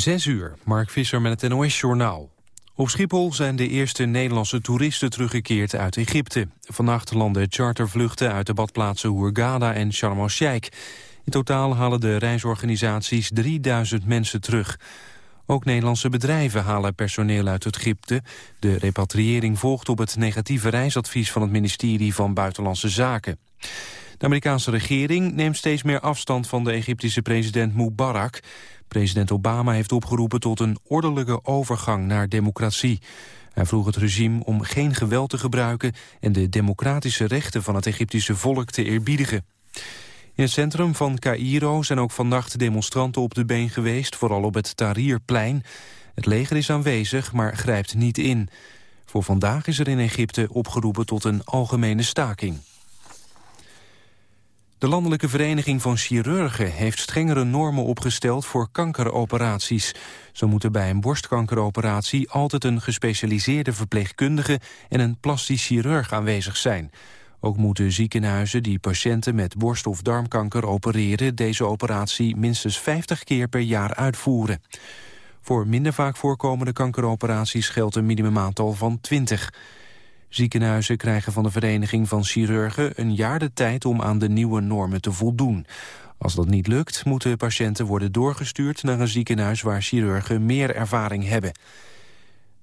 Zes uur, Mark Visser met het NOS-journaal. Op Schiphol zijn de eerste Nederlandse toeristen teruggekeerd uit Egypte. Vannacht landen chartervluchten uit de badplaatsen Hurghada en Sharm el-Sheikh. In totaal halen de reisorganisaties 3000 mensen terug. Ook Nederlandse bedrijven halen personeel uit Egypte. De repatriëring volgt op het negatieve reisadvies van het ministerie van Buitenlandse Zaken. De Amerikaanse regering neemt steeds meer afstand van de Egyptische president Mubarak. President Obama heeft opgeroepen tot een ordelijke overgang naar democratie. Hij vroeg het regime om geen geweld te gebruiken... en de democratische rechten van het Egyptische volk te eerbiedigen. In het centrum van Cairo zijn ook vannacht demonstranten op de been geweest... vooral op het Tahrirplein. Het leger is aanwezig, maar grijpt niet in. Voor vandaag is er in Egypte opgeroepen tot een algemene staking. De Landelijke Vereniging van Chirurgen heeft strengere normen opgesteld voor kankeroperaties. Zo moet er bij een borstkankeroperatie altijd een gespecialiseerde verpleegkundige en een plastisch chirurg aanwezig zijn. Ook moeten ziekenhuizen die patiënten met borst- of darmkanker opereren deze operatie minstens 50 keer per jaar uitvoeren. Voor minder vaak voorkomende kankeroperaties geldt een minimumaantal van 20. Ziekenhuizen krijgen van de Vereniging van Chirurgen een jaar de tijd om aan de nieuwe normen te voldoen. Als dat niet lukt, moeten patiënten worden doorgestuurd naar een ziekenhuis waar chirurgen meer ervaring hebben.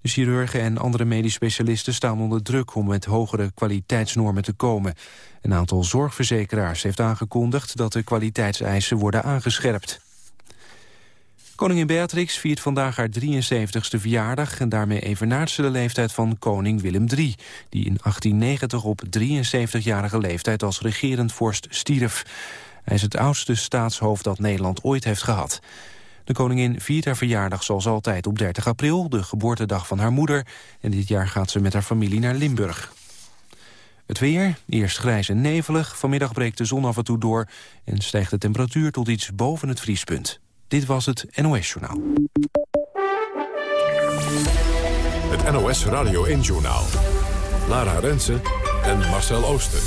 De chirurgen en andere medisch specialisten staan onder druk om met hogere kwaliteitsnormen te komen. Een aantal zorgverzekeraars heeft aangekondigd dat de kwaliteitseisen worden aangescherpt. Koningin Beatrix viert vandaag haar 73ste verjaardag... en daarmee evenaart ze de leeftijd van koning Willem III... die in 1890 op 73-jarige leeftijd als regerend vorst stierf. Hij is het oudste staatshoofd dat Nederland ooit heeft gehad. De koningin viert haar verjaardag zoals altijd op 30 april... de geboortedag van haar moeder. En dit jaar gaat ze met haar familie naar Limburg. Het weer, eerst grijs en nevelig. Vanmiddag breekt de zon af en toe door... en stijgt de temperatuur tot iets boven het vriespunt. Dit was het NOS Journaal. Het NOS Radio 1 Journaal. Lara Rensen en Marcel Ooster.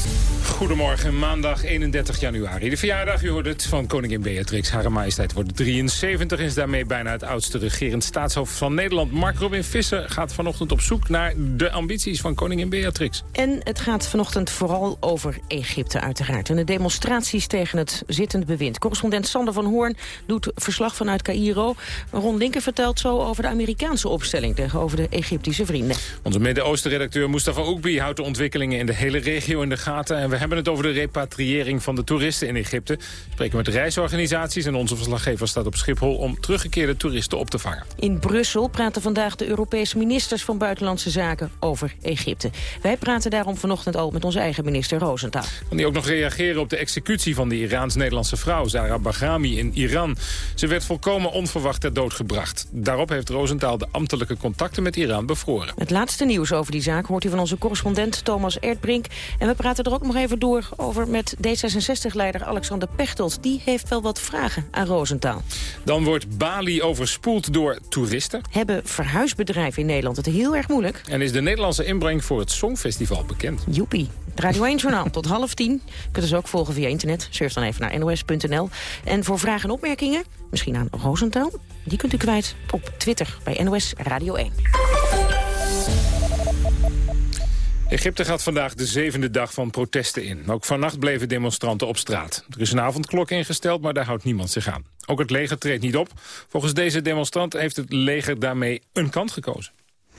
Goedemorgen, maandag 31 januari. De verjaardag, u hoort het, van koningin Beatrix. Hare majesteit wordt 73 en is daarmee bijna het oudste regerend staatshoofd van Nederland. Mark Robin Visser gaat vanochtend op zoek naar de ambities van koningin Beatrix. En het gaat vanochtend vooral over Egypte uiteraard. En de demonstraties tegen het zittend bewind. Correspondent Sander van Hoorn doet verslag vanuit Cairo. Ron Linker vertelt zo over de Amerikaanse opstelling tegenover de Egyptische vrienden. Onze Midden-Oosten-redacteur Mustafa Oekbi houdt de ontwikkelingen in de hele regio in de gaten. En we hebben het over de repatriëring van de toeristen in Egypte. We spreken met reisorganisaties en onze verslaggever staat op Schiphol... om teruggekeerde toeristen op te vangen. In Brussel praten vandaag de Europese ministers van Buitenlandse Zaken over Egypte. Wij praten daarom vanochtend al met onze eigen minister Rosenthal. Kan die ook nog reageren op de executie van de Iraans-Nederlandse vrouw... Zara Bahrami in Iran. Ze werd volkomen onverwacht ter dood gebracht. Daarop heeft Rosenthal de ambtelijke contacten met Iran bevroren. Het laatste nieuws over die zaak hoort u van onze correspondent Thomas Erdbrink. En we praten er ook nog even door over met D66-leider Alexander Pechtold. Die heeft wel wat vragen aan Roosentaal. Dan wordt Bali overspoeld door toeristen. Hebben verhuisbedrijven in Nederland het heel erg moeilijk? En is de Nederlandse inbreng voor het Songfestival bekend? Joepie. Radio 1 Journaal tot half tien. Kunt ons ook volgen via internet. Surf dan even naar nos.nl. En voor vragen en opmerkingen, misschien aan Roosentaal... die kunt u kwijt op Twitter bij NOS Radio 1. Egypte gaat vandaag de zevende dag van protesten in. Ook vannacht bleven demonstranten op straat. Er is een avondklok ingesteld, maar daar houdt niemand zich aan. Ook het leger treedt niet op. Volgens deze demonstrant heeft het leger daarmee een kant gekozen.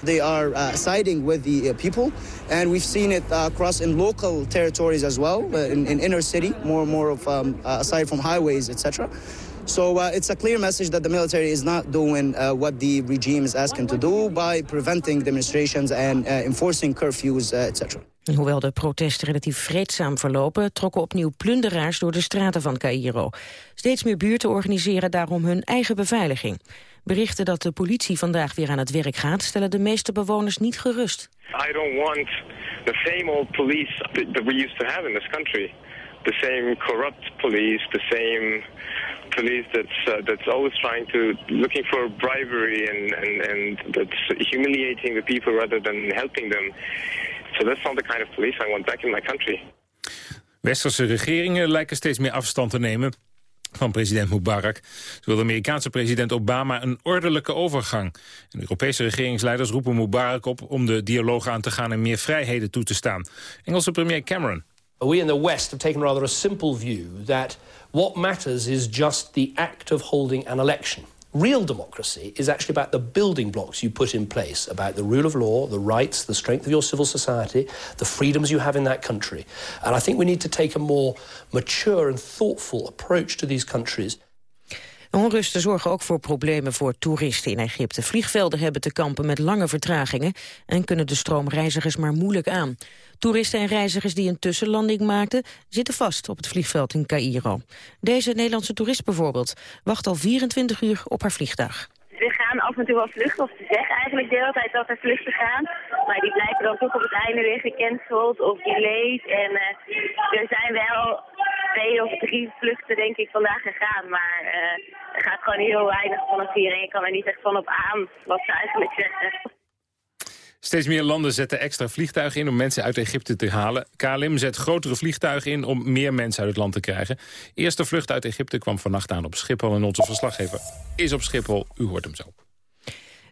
They are uh, siding with the uh, people, and we've seen it uh, across in local territories as well, in, in inner city, more more of um, aside from highways, etc. So uh, it's a clear message that the military is not doing uh, what the regime is asking to do by preventing demonstrations and uh, enforcing curfews, uh, etc. Hoewel de protesten relatief vreedzaam verlopen... trokken opnieuw plunderaars door de straten van Cairo. Steeds meer buurten organiseren daarom hun eigen beveiliging. Berichten dat de politie vandaag weer aan het werk gaat... stellen de meeste bewoners niet gerust. I don't want the same old police that we used to have in this country. The same corrupt police, the same police that's uh, that's always trying to looking for bribery and, and and that's humiliating the people rather than helping them. So that's not the kind of police I want back in my country. Westerse regeringen lijken steeds meer afstand te nemen van president Mubarak. Zo wil de Amerikaanse president Obama een ordelijke overgang. En de Europese regeringsleiders roepen Mubarak op om de dialoog aan te gaan en meer vrijheden toe te staan. Engelse premier Cameron. We in the West have taken rather a simple view that what matters is just the act of holding an election. Real democracy is actually about the building blocks you put in place, about the rule of law, the rights, the strength of your civil society, the freedoms you have in that country. And I think we need to take a more mature and thoughtful approach to these countries. Onrusten zorgen ook voor problemen voor toeristen in Egypte. Vliegvelden hebben te kampen met lange vertragingen... en kunnen de stroom reizigers maar moeilijk aan. Toeristen en reizigers die een tussenlanding maakten... zitten vast op het vliegveld in Cairo. Deze Nederlandse toerist bijvoorbeeld wacht al 24 uur op haar vliegtuig. Er gaan af en toe wel vluchten, of ze zeggen eigenlijk de hele tijd dat er vluchten gaan. Maar die blijven dan toch op het einde weer gecanceld of delayed. En uh, er zijn wel twee of drie vluchten denk ik vandaag gegaan. Maar uh, er gaat gewoon heel weinig vanaf hier en je kan er niet echt van op aan wat ze eigenlijk zeggen. Steeds meer landen zetten extra vliegtuigen in om mensen uit Egypte te halen. KLM zet grotere vliegtuigen in om meer mensen uit het land te krijgen. Eerste vlucht uit Egypte kwam vannacht aan op Schiphol. En onze verslaggever is op Schiphol. U hoort hem zo.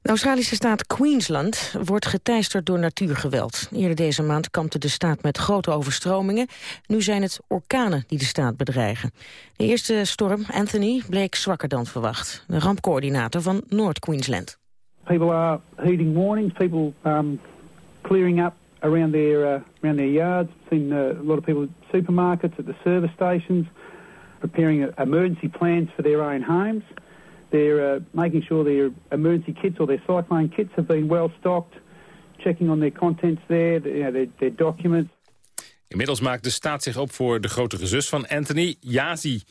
De Australische staat Queensland wordt geteisterd door natuurgeweld. Eerder deze maand kampte de staat met grote overstromingen. Nu zijn het orkanen die de staat bedreigen. De eerste storm, Anthony, bleek zwakker dan verwacht. De rampcoördinator van Noord-Queensland. People are heeding warnings. People um, clearing up around their uh, around their yards. Seen uh, a lot of people at supermarkets, at the service stations, preparing uh, emergency plans for their own homes. They're uh, making sure their emergency kits or their cyclone kits have been well stocked, checking on their contents there, you know, their, their documents. Inmiddels maakt de staat zich op voor de grotere zus van Anthony, Yazi.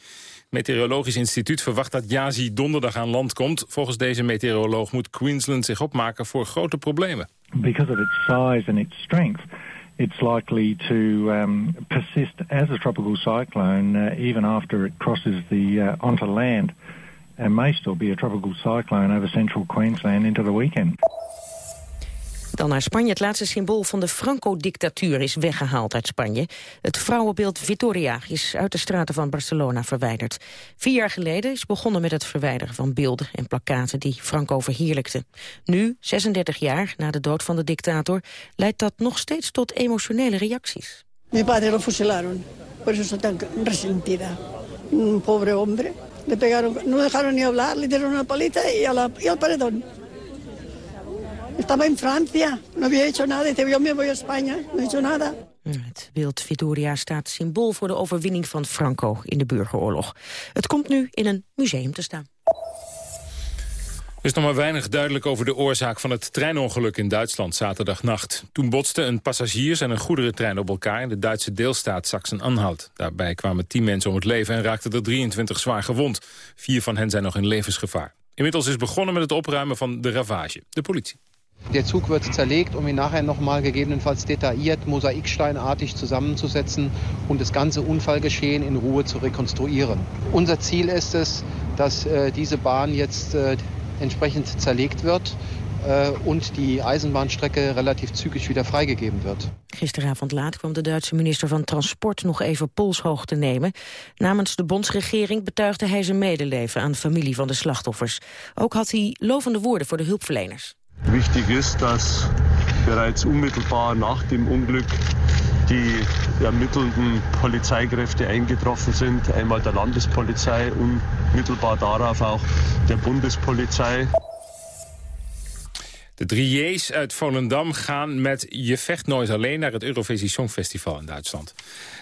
Meteorologisch Instituut verwacht dat Yazi donderdag aan land komt. Volgens deze meteoroloog moet Queensland zich opmaken voor grote problemen. Because of its size and its strength, it's likely to um, persist as a tropical cyclone uh, even after it crosses the uh, onto land. And may still be a tropical cyclone over central Queensland into the weekend. Dan naar Spanje. Het laatste symbool van de Franco-dictatuur is weggehaald uit Spanje. Het vrouwenbeeld Vittoria is uit de straten van Barcelona verwijderd. Vier jaar geleden is begonnen met het verwijderen van beelden en plakkaten die Franco verheerlijkten. Nu, 36 jaar na de dood van de dictator, leidt dat nog steeds tot emotionele reacties. Mi padre lo fusilaron, por eso tan resentida. Un pobre hombre. Le pegaron, no dejaron ni hablar, le dieron una palita y, la, al paredón. Estaba in Francia, no había hecho nada. Dice, yo me voy a España, no he hecho nada. Het beeld Vittoria staat symbool voor de overwinning van Franco in de burgeroorlog. Het komt nu in een museum te staan. Er is nog maar weinig duidelijk over de oorzaak van het treinongeluk in Duitsland zaterdagnacht. Toen botsten een passagiers- en een goederentrein op elkaar in de Duitse deelstaat Sachsen-Anhalt. Daarbij kwamen 10 mensen om het leven en raakten er 23 zwaar gewond. Vier van hen zijn nog in levensgevaar. Inmiddels is begonnen met het opruimen van de ravage. De politie. Der Zug wird zerlegt, um ihn nachher nochmal gegebenenfalls detailliert, mosaiksteinartig zusammenzusetzen und das ganze Unfallgeschehen in Ruhe zu rekonstruieren. Unser Ziel ist es, dass äh, diese Bahn jetzt äh, entsprechend zerlegt wird äh, und die Eisenbahnstrecke relativ zügig wieder freigegeben wird. Gisteravond laat kwam de Duitse minister van Transport nog even polshoog te nemen. Namens de bondsregering betuigde hij zijn medeleven aan de familie van de slachtoffers. Ook had hij lovende woorden voor de hulpverleners. Wichtig ist, dass bereits unmittelbar nach dem Unglück die ermittelnden Polizeikräfte eingetroffen sind. Einmal der Landespolizei, unmittelbar darauf auch der Bundespolizei. De drie J's uit Volendam gaan met Je vecht nooit alleen... naar het Eurovisie Songfestival in Duitsland.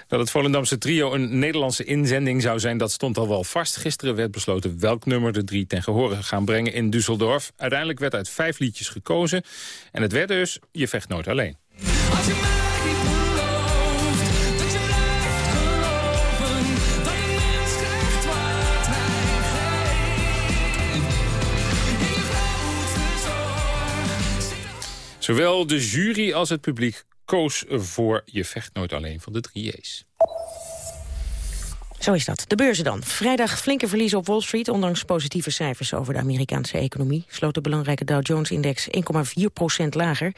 Dat het Volendamse trio een Nederlandse inzending zou zijn... dat stond al wel vast. Gisteren werd besloten welk nummer de drie ten gehore gaan brengen in Düsseldorf. Uiteindelijk werd uit vijf liedjes gekozen. En het werd dus Je vecht nooit alleen. Zowel de jury als het publiek koos voor Je vecht nooit alleen van de drie J's. Zo is dat. De beurzen dan. Vrijdag flinke verliezen op Wall Street... ondanks positieve cijfers over de Amerikaanse economie. Sloot de belangrijke Dow Jones-index 1,4% lager.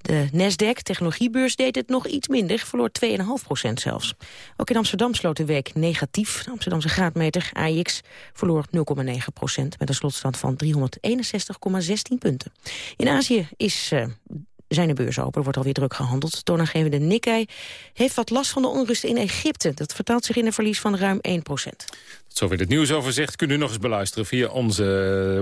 De Nasdaq, technologiebeurs, deed het nog iets minder, verloor 2,5% zelfs. Ook in Amsterdam sloot de week negatief. De Amsterdamse graadmeter, AIX, verloor 0,9% met een slotstand van 361,16 punten. In Azië is uh, zijn de beurs open. Er wordt alweer druk gehandeld. Toonaangevende Nikkei heeft wat last van de onrust in Egypte. Dat vertaalt zich in een verlies van ruim 1 procent. Zover het nieuwsoverzicht kunt u nog eens beluisteren via onze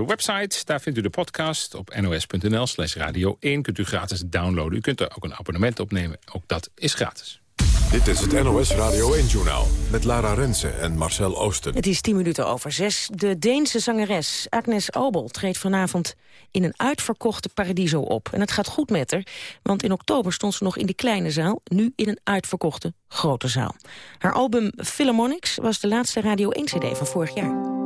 website. Daar vindt u de podcast op nos.nl slash radio 1. Kunt u gratis downloaden. U kunt er ook een abonnement opnemen. Ook dat is gratis. Dit is het NOS Radio 1-journaal met Lara Rensen en Marcel Oosten. Het is tien minuten over zes. De Deense zangeres Agnes Obel treedt vanavond in een uitverkochte Paradiso op. En het gaat goed met haar, want in oktober stond ze nog in de kleine zaal... nu in een uitverkochte grote zaal. Haar album Philharmonics was de laatste Radio 1-cd van vorig jaar.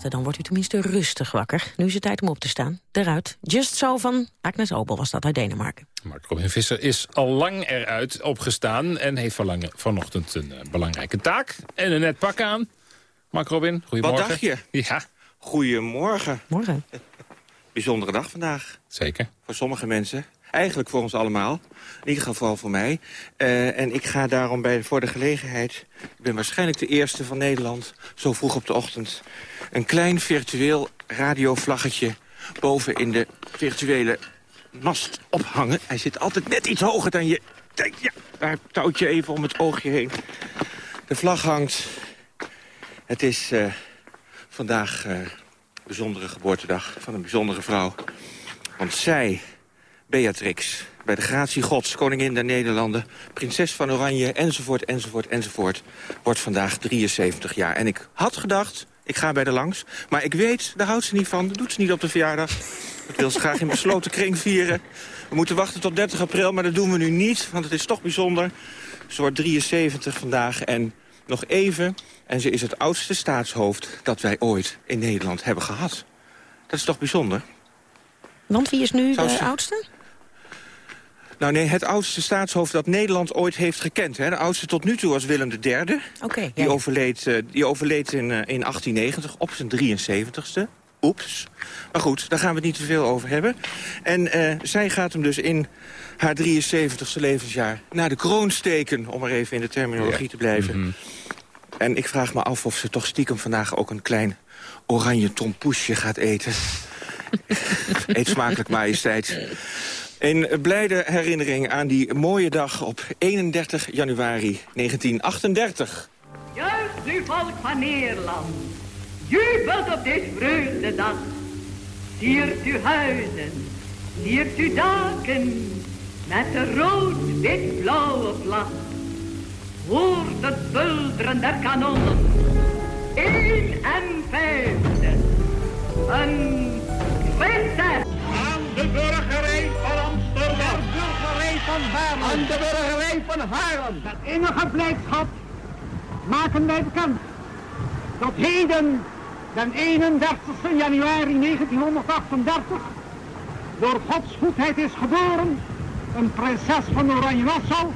Dan wordt u tenminste rustig wakker. Nu is het tijd om op te staan. Eruit. Just zo van Agnes Obel was dat uit Denemarken. Mark Robin Visser is al lang eruit opgestaan... en heeft vanochtend een uh, belangrijke taak en een net pak aan. Mark Robin, goedemorgen. Wat dacht je? Ja. Goedemorgen. Morgen. Bijzondere dag vandaag. Zeker. Voor sommige mensen. Eigenlijk voor ons allemaal. In ieder geval voor mij. Uh, en ik ga daarom bij, voor de gelegenheid... ik ben waarschijnlijk de eerste van Nederland, zo vroeg op de ochtend... een klein virtueel radiovlaggetje boven in de virtuele mast ophangen. Hij zit altijd net iets hoger dan je... Ja, daar touwt je even om het oogje heen. De vlag hangt. Het is uh, vandaag uh, bijzondere geboortedag van een bijzondere vrouw. Want zij, Beatrix, bij de gratie gods, koningin der Nederlanden... prinses van Oranje, enzovoort, enzovoort, enzovoort... wordt vandaag 73 jaar. En ik had gedacht, ik ga bij de langs. Maar ik weet, daar houdt ze niet van. Dat doet ze niet op de verjaardag. Dat wil ze graag in besloten kring vieren. We moeten wachten tot 30 april, maar dat doen we nu niet. Want het is toch bijzonder. Ze wordt 73 vandaag en nog even... en ze is het oudste staatshoofd dat wij ooit in Nederland hebben gehad. Dat is toch bijzonder? Want wie is nu de oudste? Nou nee, het oudste staatshoofd dat Nederland ooit heeft gekend. Hè. De oudste tot nu toe was Willem III. Okay, die, overleed, uh, die overleed in, uh, in 1890 op zijn 73ste. Oeps. Maar goed, daar gaan we het niet te veel over hebben. En uh, zij gaat hem dus in haar 73ste levensjaar naar de kroon steken... om er even in de terminologie ja. te blijven. Mm -hmm. En ik vraag me af of ze toch stiekem vandaag ook een klein oranje tompoesje gaat eten. Eet smakelijk, majesteit. Een blijde herinnering aan die mooie dag op 31 januari 1938. Juist u volk van Nederland, jubelt op dit vreugdedag. Siert uw huizen, siert uw daken, met de rood-wit-blauwe vlag. Hoort het bulderen der kanonnen, één en vijfde, een prinses. De burgerij van Amsterdam. De burgerij van Haarlem. Aan de burgerij van Haarlem. Met innige blijdschap maken wij bekend dat heden, den 31 januari 1938, door Gods goedheid is geboren een prinses van Oranje-Nassau,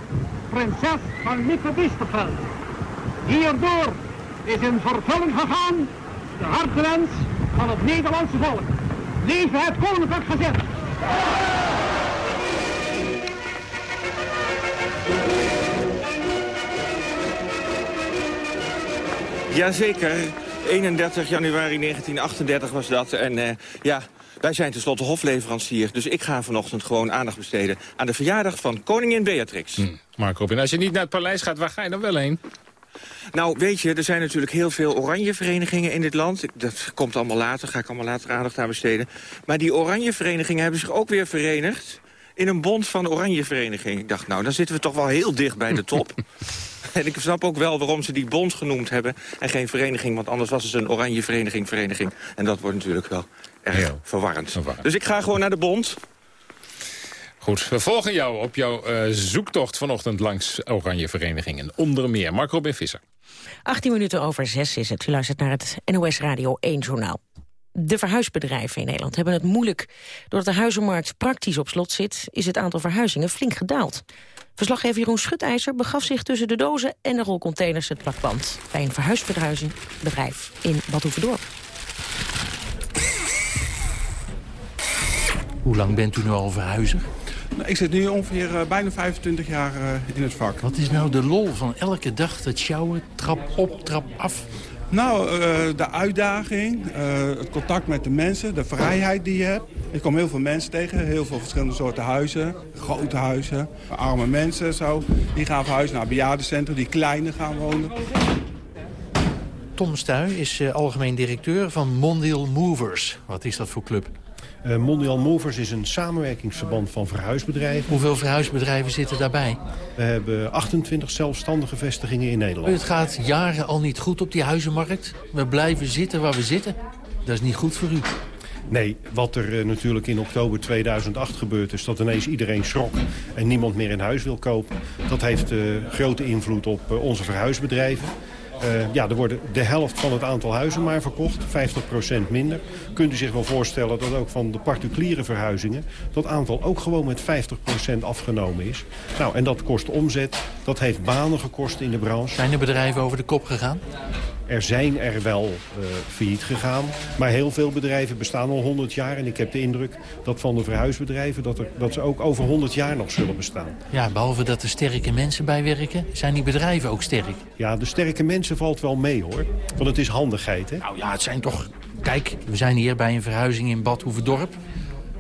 prinses van Lippe-Biesterveld. Hierdoor is in vervulling gegaan de hartewens van het Nederlandse volk. Leven het koninklijk gezet! Jazeker, 31 januari 1938 was dat. En uh, ja, wij zijn tenslotte hofleverancier. Dus ik ga vanochtend gewoon aandacht besteden aan de verjaardag van koningin Beatrix. Hm. Mark Robin, als je niet naar het paleis gaat, waar ga je dan wel heen? Nou, weet je, er zijn natuurlijk heel veel oranje verenigingen in dit land. Dat komt allemaal later, ga ik allemaal later aandacht aan besteden. Maar die oranje verenigingen hebben zich ook weer verenigd in een bond van oranje verenigingen. Ik dacht, nou, dan zitten we toch wel heel dicht bij de top. en ik snap ook wel waarom ze die bond genoemd hebben en geen vereniging. Want anders was het een oranje vereniging, vereniging. En dat wordt natuurlijk wel erg verwarrend. Dus ik ga gewoon naar de bond. Goed, we volgen jou op jouw uh, zoektocht vanochtend langs oranje verenigingen. Onder meer Mark Robin Visser. 18 minuten over 6 is het. U luistert naar het NOS Radio 1 journaal. De verhuisbedrijven in Nederland hebben het moeilijk. Doordat de huizenmarkt praktisch op slot zit... is het aantal verhuizingen flink gedaald. Verslaggever Jeroen Schutijzer begaf zich tussen de dozen... en de rolcontainers het plakband bij een verhuisbedrijf in Badhoevedorp. Hoe lang bent u nu al verhuizer? Nou, ik zit nu ongeveer uh, bijna 25 jaar uh, in het vak. Wat is nou de lol van elke dag het sjouwen, trap op, trap af? Nou, uh, de uitdaging, het contact met de mensen, de vrijheid die je hebt. Ik kom heel veel mensen tegen, heel veel verschillende soorten huizen. Grote huizen, arme mensen zo. Die gaan verhuizen naar bejaardencentrum, die kleine gaan wonen. Tom Stuy is algemeen directeur van Mondial Movers. Wat is dat voor club? Uh, Mondial Movers is een samenwerkingsverband van verhuisbedrijven. Hoeveel verhuisbedrijven zitten daarbij? We hebben 28 zelfstandige vestigingen in Nederland. Het gaat jaren al niet goed op die huizenmarkt. We blijven zitten waar we zitten. Dat is niet goed voor u. Nee, wat er uh, natuurlijk in oktober 2008 gebeurd is... dat ineens iedereen schrok en niemand meer een huis wil kopen. Dat heeft uh, grote invloed op onze verhuisbedrijven. Uh, ja, er worden de helft van het aantal huizen maar verkocht, 50% minder. Kunt u zich wel voorstellen dat ook van de particuliere verhuizingen... dat aantal ook gewoon met 50% afgenomen is. Nou, en dat kost omzet, dat heeft banen gekost in de branche. Zijn de bedrijven over de kop gegaan? Er zijn er wel uh, failliet gegaan. Maar heel veel bedrijven bestaan al 100 jaar. En ik heb de indruk dat van de verhuisbedrijven... dat, er, dat ze ook over 100 jaar nog zullen bestaan. Ja, behalve dat er sterke mensen bij werken... zijn die bedrijven ook sterk. Ja, de sterke mensen valt wel mee, hoor. Want het is handigheid, hè? Nou ja, het zijn toch... Kijk, we zijn hier bij een verhuizing in Bad Hoeverdorp.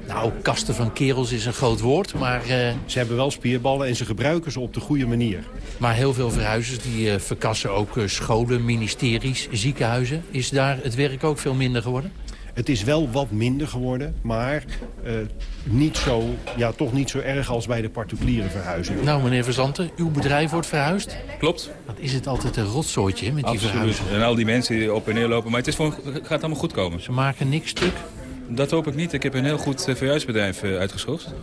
Nou, kasten van kerels is een groot woord, maar... Uh... Ze hebben wel spierballen en ze gebruiken ze op de goede manier. Maar heel veel verhuizers die uh, verkassen ook uh, scholen, ministeries, ziekenhuizen. Is daar het werk ook veel minder geworden? Het is wel wat minder geworden, maar niet zo, ja, toch niet zo erg als bij de particuliere verhuizing. Nou, meneer Verzanten, uw bedrijf wordt verhuisd? Klopt. Wat is het altijd een rotzooitje met die verhuizing? En al die mensen die op en neer lopen, maar het, is gewoon, het gaat allemaal goed komen. Ze maken niks stuk? Dat hoop ik niet. Ik heb een heel goed verhuisbedrijf uitgezocht.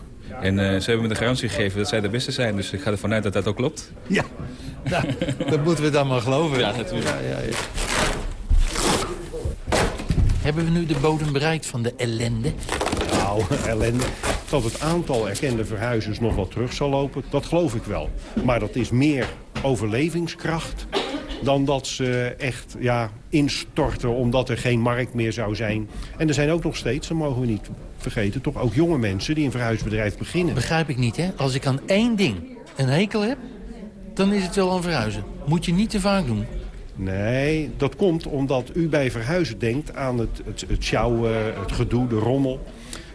En uh, ze hebben me de garantie gegeven dat zij de beste zijn. Dus ik ga ervan uit dat dat ook klopt. Ja, nou, dat moeten we dan maar geloven. Ja, natuurlijk. Ja, ja, ja. Hebben we nu de bodem bereikt van de ellende? Nou, ellende. Dat het aantal erkende verhuizers nog wat terug zal lopen, dat geloof ik wel. Maar dat is meer overlevingskracht dan dat ze echt ja, instorten omdat er geen markt meer zou zijn. En er zijn ook nog steeds, dat mogen we niet vergeten, toch ook jonge mensen die een verhuisbedrijf beginnen. Begrijp ik niet, hè? Als ik aan één ding een hekel heb, dan is het wel aan verhuizen. Moet je niet te vaak doen. Nee, dat komt omdat u bij verhuizen denkt aan het, het, het sjouwen, het gedoe, de rommel.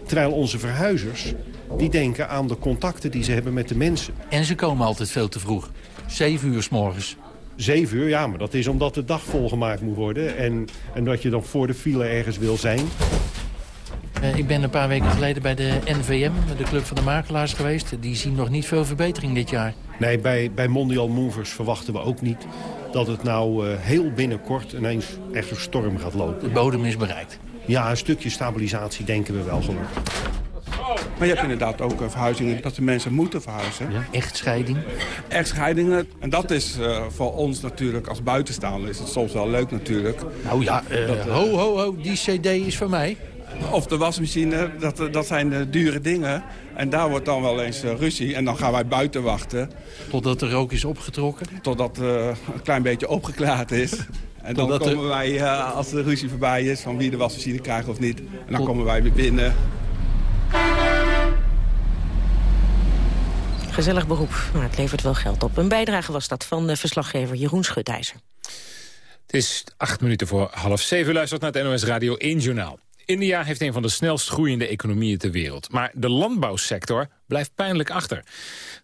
Terwijl onze verhuizers, die denken aan de contacten die ze hebben met de mensen. En ze komen altijd veel te vroeg. Zeven uur s morgens. Zeven uur, ja, maar dat is omdat de dag volgemaakt moet worden. En, en dat je dan voor de file ergens wil zijn. Uh, ik ben een paar weken geleden bij de NVM, de Club van de Makelaars geweest. Die zien nog niet veel verbetering dit jaar. Nee, bij, bij Mondial Movers verwachten we ook niet dat het nou uh, heel binnenkort ineens echt een storm gaat lopen. De bodem is bereikt. Ja, een stukje stabilisatie denken we wel gelukkig. Maar je hebt inderdaad ook uh, verhuizingen dat de mensen moeten verhuizen. Ja, echtscheiding. Echtscheidingen. En dat is uh, voor ons natuurlijk als buitenstaander is het soms wel leuk natuurlijk. Nou ja, uh, dat, ho ho ho, die cd is voor mij. Of de wasmachine, dat, dat zijn de dure dingen. En daar wordt dan wel eens ruzie. En dan gaan wij buiten wachten. Totdat de rook is opgetrokken? Totdat een klein beetje opgeklaard is. En dan Totdat komen wij, als de ruzie voorbij is, van wie de wasmachine krijgt of niet. En dan Tot... komen wij weer binnen. Gezellig beroep, maar het levert wel geld op. Een bijdrage was dat van de verslaggever Jeroen Schutijzer. Het is acht minuten voor half zeven. U luistert naar het NOS Radio 1 Journaal. India heeft een van de snelst groeiende economieën ter wereld. Maar de landbouwsector blijft pijnlijk achter.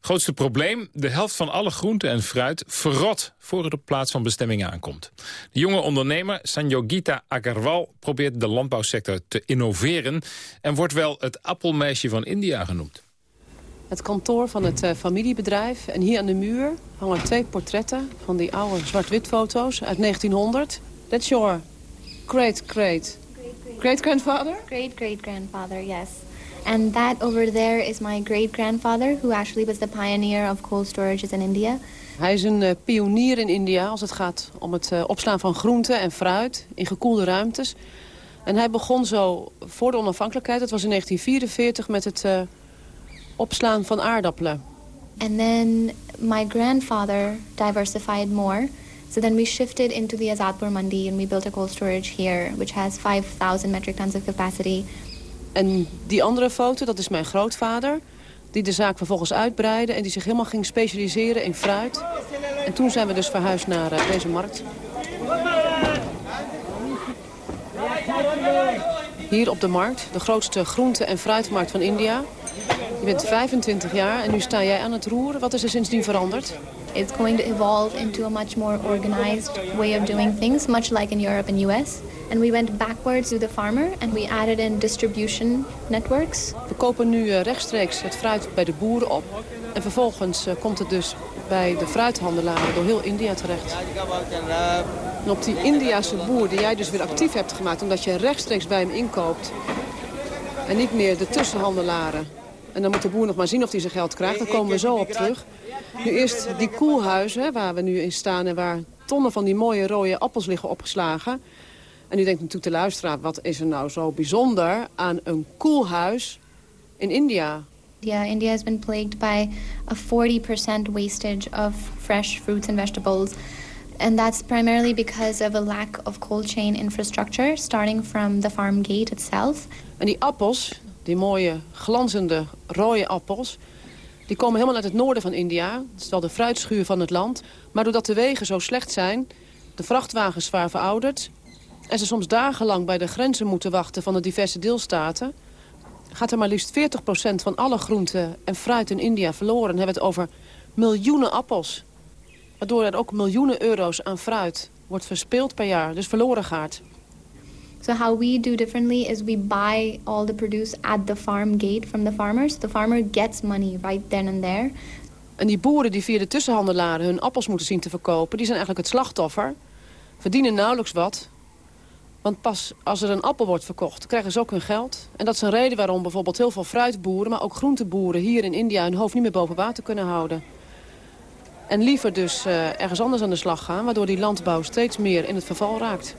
Grootste probleem, de helft van alle groenten en fruit verrot... voor het op plaats van bestemming aankomt. De jonge ondernemer Sanjogita Agarwal probeert de landbouwsector te innoveren... en wordt wel het appelmeisje van India genoemd het kantoor van het uh, familiebedrijf. En hier aan de muur hangen twee portretten van die oude zwart-wit foto's uit 1900. That's your great, great, great grandfather? Great great grandfather, yes. And that over there is my great grandfather, who actually was the pioneer of cold storages in India. Hij is een uh, pionier in India als het gaat om het uh, opslaan van groenten en fruit in gekoelde ruimtes. En hij begon zo voor de onafhankelijkheid, dat was in 1944, met het opslaan van aardappelen. And then my grandfather diversified more. So then we shifted into the Azadpur Mandi and we built a cold storage here, which has 5,000 metric tons of capacity. En die andere foto, dat is mijn grootvader, die de zaak vervolgens uitbreidde en die zich helemaal ging specialiseren in fruit. En toen zijn we dus verhuisd naar uh, deze markt. Hier op de markt, de grootste groente- en fruitmarkt van India. Je bent 25 jaar en nu sta jij aan het roer. Wat is er sindsdien veranderd? It's going to evolve into a much more organized way of doing things, much like in Europe and US. And we went backwards to the farmer and we added in distribution networks. We kopen nu eh, rechtstreeks het fruit bij de boeren op. En vervolgens eh, komt het dus bij de fruithandelaren door heel India terecht. En op die Indiase boer die jij dus weer actief hebt gemaakt... omdat je rechtstreeks bij hem inkoopt... en niet meer de tussenhandelaren en dan moet de boer nog maar zien of hij zijn geld krijgt. Daar komen we zo op terug. Nu eerst die koelhuizen waar we nu in staan... en waar tonnen van die mooie rode appels liggen opgeslagen. En u denkt natuurlijk de luisteraar... wat is er nou zo bijzonder aan een koelhuis in India? Yeah, India has been plagued by a 40% wastage of fresh fruits and vegetables. And that's primarily because of a lack of cold chain infrastructure, starting from the farm gate itself. En die appels, die mooie glanzende rode appels... die komen helemaal uit het noorden van India. Het is wel de fruitschuur van het land. Maar doordat de wegen zo slecht zijn, de vrachtwagens zwaar verouderd... en ze soms dagenlang bij de grenzen moeten wachten van de diverse deelstaten... gaat er maar liefst 40% van alle groenten en fruit in India verloren. Dan hebben we het over miljoenen appels. Waardoor er ook miljoenen euro's aan fruit wordt verspeeld per jaar, dus verloren gaat. So how we do differently is we buy all the produce at the farm gate from the farmers. The farmer gets money right then and there. En die boeren die via de tussenhandelaren hun appels moeten zien te verkopen... die zijn eigenlijk het slachtoffer. Verdienen nauwelijks wat. Want pas als er een appel wordt verkocht, krijgen ze ook hun geld. En dat is een reden waarom bijvoorbeeld heel veel fruitboeren... maar ook groenteboeren hier in India hun hoofd niet meer boven water kunnen houden. En liever dus uh, ergens anders aan de slag gaan... waardoor die landbouw steeds meer in het verval raakt.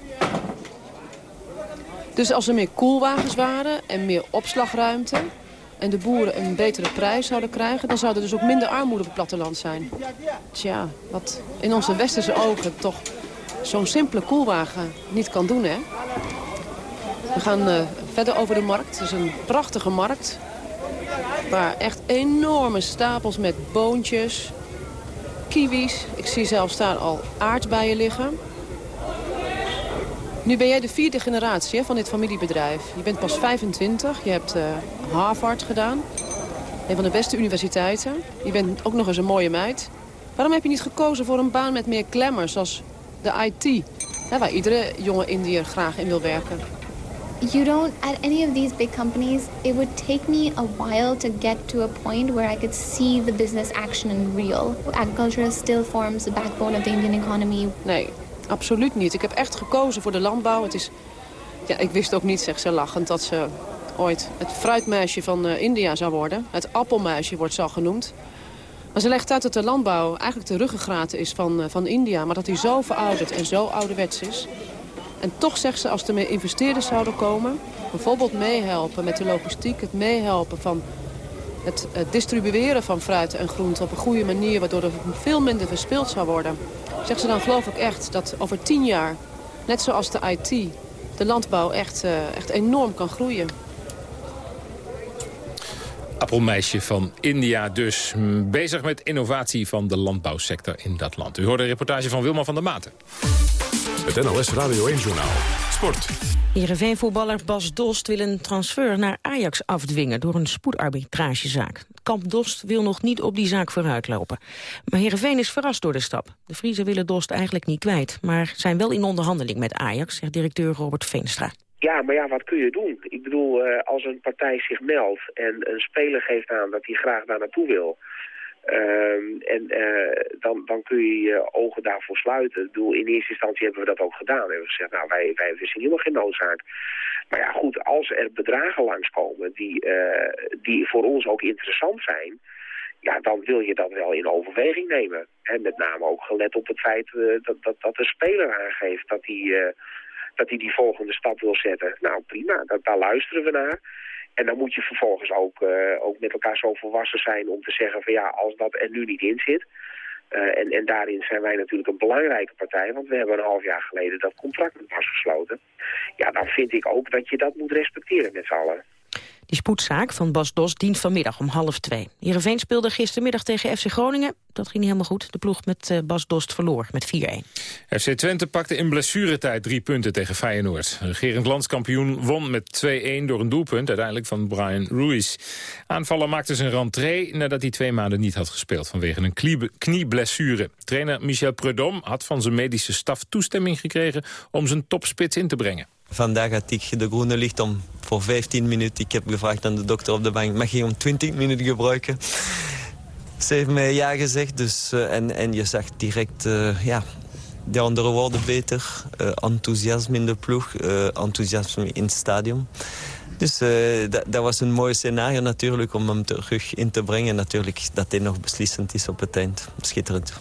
Dus als er meer koelwagens waren en meer opslagruimte... en de boeren een betere prijs zouden krijgen... dan zou er dus ook minder armoede op het platteland zijn. Tja, wat in onze westerse ogen toch zo'n simpele koelwagen niet kan doen, hè? We gaan uh, verder over de markt. Het is een prachtige markt. Waar echt enorme stapels met boontjes, kiwis. Ik zie zelfs daar al aardbeien liggen. Nu ben jij de vierde generatie hè, van dit familiebedrijf. Je bent pas 25, je hebt uh, Harvard gedaan. Een van de beste universiteiten. Je bent ook nog eens een mooie meid. Waarom heb je niet gekozen voor een baan met meer glamour, zoals de IT? Hè, waar iedere jonge Indiër graag in wil werken. You don't, at any of these big companies, it would take me a while to get to a point where I could see the business action in real. Agriculture still forms the backbone of the Indian economy. Nee, absoluut niet. Ik heb echt gekozen voor de landbouw. Het is, ja, ik wist ook niet, zegt ze lachend, dat ze ooit het fruitmeisje van uh, India zou worden. Het appelmeisje wordt zo genoemd. Maar ze legt uit dat de landbouw eigenlijk de ruggengraat is van, uh, van India. Maar dat die zo verouderd en zo ouderwets is. En toch zegt ze, als er meer investeerders zouden komen... bijvoorbeeld meehelpen met de logistiek, het meehelpen van het, distribueren van fruit en groenten op een goede manier... waardoor er veel minder verspild zou worden. Zegt ze dan geloof ik echt dat over tien jaar, net zoals de IT... de landbouw echt, uh, echt enorm kan groeien. Appelmeisje van India dus. Bezig met innovatie van de landbouwsector in dat land. U hoorde een reportage van Wilma van der Maten. Het NOS Radio 1-journaal. Sport. Heerenveen-voetballer Bas Dost wil een transfer naar Ajax afdwingen... door een spoedarbitragezaak. Kamp Dost wil nog niet op die zaak vooruitlopen. Maar Heerenveen is verrast door de stap. De Vriezen willen Dost eigenlijk niet kwijt... maar zijn wel in onderhandeling met Ajax, zegt directeur Robert Veenstra. Ja, maar ja, wat kun je doen? Ik bedoel, uh, als een partij zich meldt en een speler geeft aan dat hij graag daar naartoe wil... Uh, en uh, dan, dan kun je je ogen daarvoor sluiten. Ik bedoel, in eerste instantie hebben we dat ook gedaan. We hebben gezegd, nou, wij, wij helemaal geen noodzaak. Maar ja, goed, als er bedragen langskomen die, uh, die voor ons ook interessant zijn... ja, dan wil je dat wel in overweging nemen. En met name ook gelet op het feit uh, dat, dat, dat de speler aangeeft dat hij, dat hij die volgende stap wil zetten. Nou, prima, daar luisteren we naar. En dan moet je vervolgens ook, uh, ook met elkaar zo volwassen zijn om te zeggen van ja, als dat er nu niet in zit. Uh, en, en daarin zijn wij natuurlijk een belangrijke partij, want we hebben een half jaar geleden dat contract pas gesloten. Ja, dan vind ik ook dat je dat moet respecteren met z'n allen. Die spoedzaak van Bas Dos dient vanmiddag om half twee. Heerenveen speelde gistermiddag tegen FC Groningen. Dat ging niet helemaal goed. De ploeg met uh, Bas Dost verloor met 4-1. FC Twente pakte in blessuretijd drie punten tegen Feyenoord. Regerend landskampioen won met 2-1 door een doelpunt... uiteindelijk van Brian Ruiz. Aanvaller maakte zijn rentree nadat hij twee maanden niet had gespeeld... vanwege een knieblessure. Trainer Michel Prudhomme had van zijn medische staf toestemming gekregen... om zijn topspits in te brengen. Vandaag had ik de groene licht om voor 15 minuten. Ik heb gevraagd aan de dokter op de bank, mag je om 20 minuten gebruiken? Ze heeft mij ja gezegd, dus, uh, en, en je zag direct, uh, ja, de andere woorden beter. Uh, enthousiasme in de ploeg, enthousiasme in het stadion. Dus dat, dat was een mooi scenario natuurlijk om hem terug in te brengen. Natuurlijk dat hij nog beslissend is op het eind. Schitterend.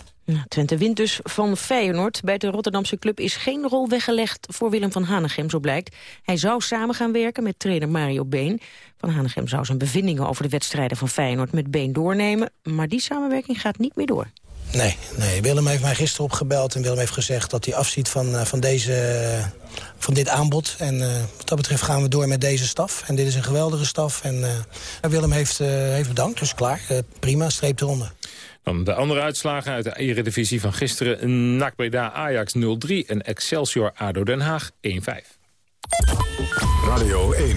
Twente wint dus van Feyenoord. Bij de Rotterdamse club is geen rol weggelegd voor Willem van Hanegem, zo blijkt. Hij zou samen gaan werken met trainer Mario Been. Van Hanegem zou zijn bevindingen over de wedstrijden van Feyenoord met Been doornemen. Maar die samenwerking gaat niet meer door. Nee, nee, Willem heeft mij gisteren opgebeld en Willem heeft gezegd dat hij afziet van, van, deze, van dit aanbod. En wat dat betreft gaan we door met deze staf. En dit is een geweldige staf. En Willem heeft, heeft bedankt, dus klaar. prima, streep eronder. Dan de andere uitslagen uit de Eredivisie van gisteren. NAC Breda Ajax 0-3 en Excelsior ADO Den Haag 1-5. Radio 1,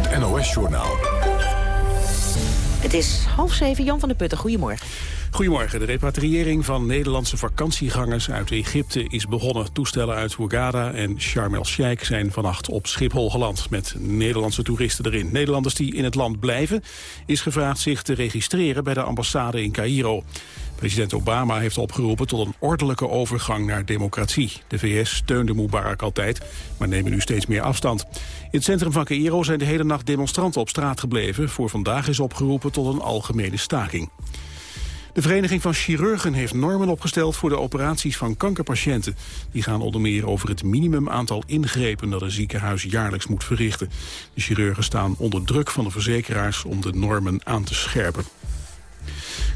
het NOS-journaal. Het is half zeven, Jan van der Putten. Goedemorgen. Goedemorgen. De repatriëring van Nederlandse vakantiegangers uit Egypte is begonnen. Toestellen uit Hurghada en Sharm el-Sheikh zijn vannacht op Schiphol geland... met Nederlandse toeristen erin. Nederlanders die in het land blijven is gevraagd zich te registreren... bij de ambassade in Cairo. President Obama heeft opgeroepen tot een ordelijke overgang naar democratie. De VS steunde Mubarak altijd, maar nemen nu steeds meer afstand. In het centrum van Cairo zijn de hele nacht demonstranten op straat gebleven. Voor vandaag is opgeroepen tot een algemene staking. De Vereniging van Chirurgen heeft normen opgesteld voor de operaties van kankerpatiënten. Die gaan onder meer over het minimum aantal ingrepen dat een ziekenhuis jaarlijks moet verrichten. De chirurgen staan onder druk van de verzekeraars om de normen aan te scherpen.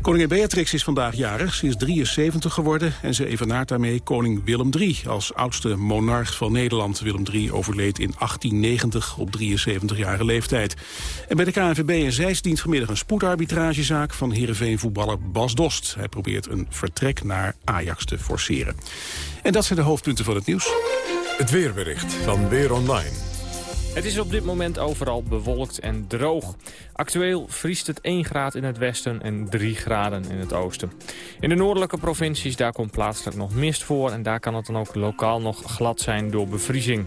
Koningin Beatrix is vandaag jarig. Ze is 73 geworden en ze evenaart daarmee koning Willem III... als oudste monarch van Nederland. Willem III overleed in 1890 op 73-jarige leeftijd. En bij de KNVB in Zeist dient vanmiddag een spoedarbitragezaak... van Heerenveen-voetballer Bas Dost. Hij probeert een vertrek naar Ajax te forceren. En dat zijn de hoofdpunten van het nieuws. Het weerbericht van Weer Online. Het is op dit moment overal bewolkt en droog. Actueel vriest het 1 graad in het westen en 3 graden in het oosten. In de noordelijke provincies daar komt plaatselijk nog mist voor... en daar kan het dan ook lokaal nog glad zijn door bevriezing.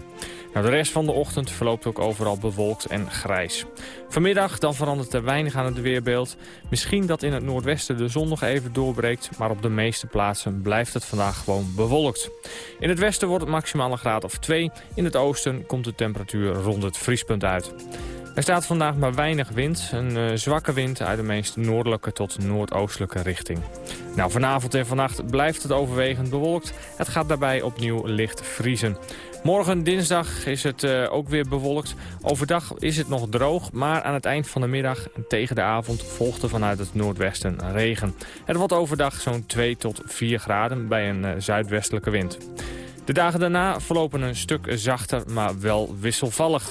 Nou, de rest van de ochtend verloopt ook overal bewolkt en grijs. Vanmiddag dan verandert er weinig aan het weerbeeld. Misschien dat in het noordwesten de zon nog even doorbreekt... maar op de meeste plaatsen blijft het vandaag gewoon bewolkt. In het westen wordt het maximaal een graad of 2. In het oosten komt de temperatuur rond het vriespunt uit. Er staat vandaag maar weinig wind. Een uh, zwakke wind uit de meest noordelijke tot noordoostelijke richting. Nou, vanavond en vannacht blijft het overwegend bewolkt. Het gaat daarbij opnieuw licht vriezen. Morgen dinsdag is het uh, ook weer bewolkt. Overdag is het nog droog, maar aan het eind van de middag en tegen de avond volgt er vanuit het noordwesten regen. Het wordt overdag zo'n 2 tot 4 graden bij een uh, zuidwestelijke wind. De dagen daarna verlopen een stuk zachter, maar wel wisselvallig.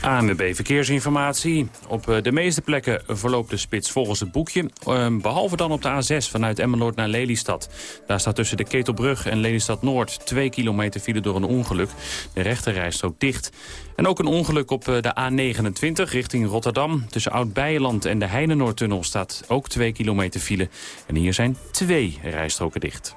ANWB Verkeersinformatie. Op eh, de meeste plekken verloopt de spits volgens het boekje. Ehm, behalve dan op de A6 vanuit Emmeloord naar Lelystad. Daar staat tussen de Ketelbrug en Lelystad Noord... 2 kilometer file door een ongeluk. De rechterrijstrook dicht. En ook een ongeluk op eh, de A29 richting Rotterdam. Tussen Oud-Beijerland en de Heinenoordtunnel staat ook 2 kilometer file. En hier zijn twee rijstroken dicht.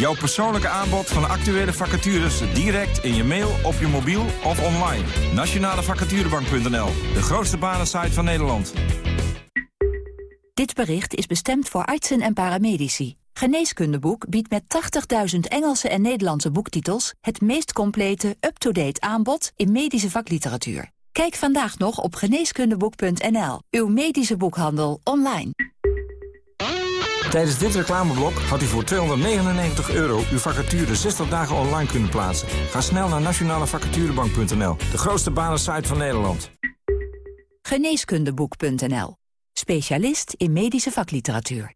Jouw persoonlijke aanbod van actuele vacatures direct in je mail, op je mobiel of online. Nationalevacaturebank.nl, de grootste banensite van Nederland. Dit bericht is bestemd voor artsen en paramedici. Geneeskundeboek biedt met 80.000 Engelse en Nederlandse boektitels... het meest complete, up-to-date aanbod in medische vakliteratuur. Kijk vandaag nog op geneeskundeboek.nl, uw medische boekhandel online. Tijdens dit reclameblok had u voor 299 euro uw vacature 60 dagen online kunnen plaatsen. Ga snel naar nationalevacaturebank.nl, de grootste banensite van Nederland. Geneeskundeboek.nl, specialist in medische vakliteratuur.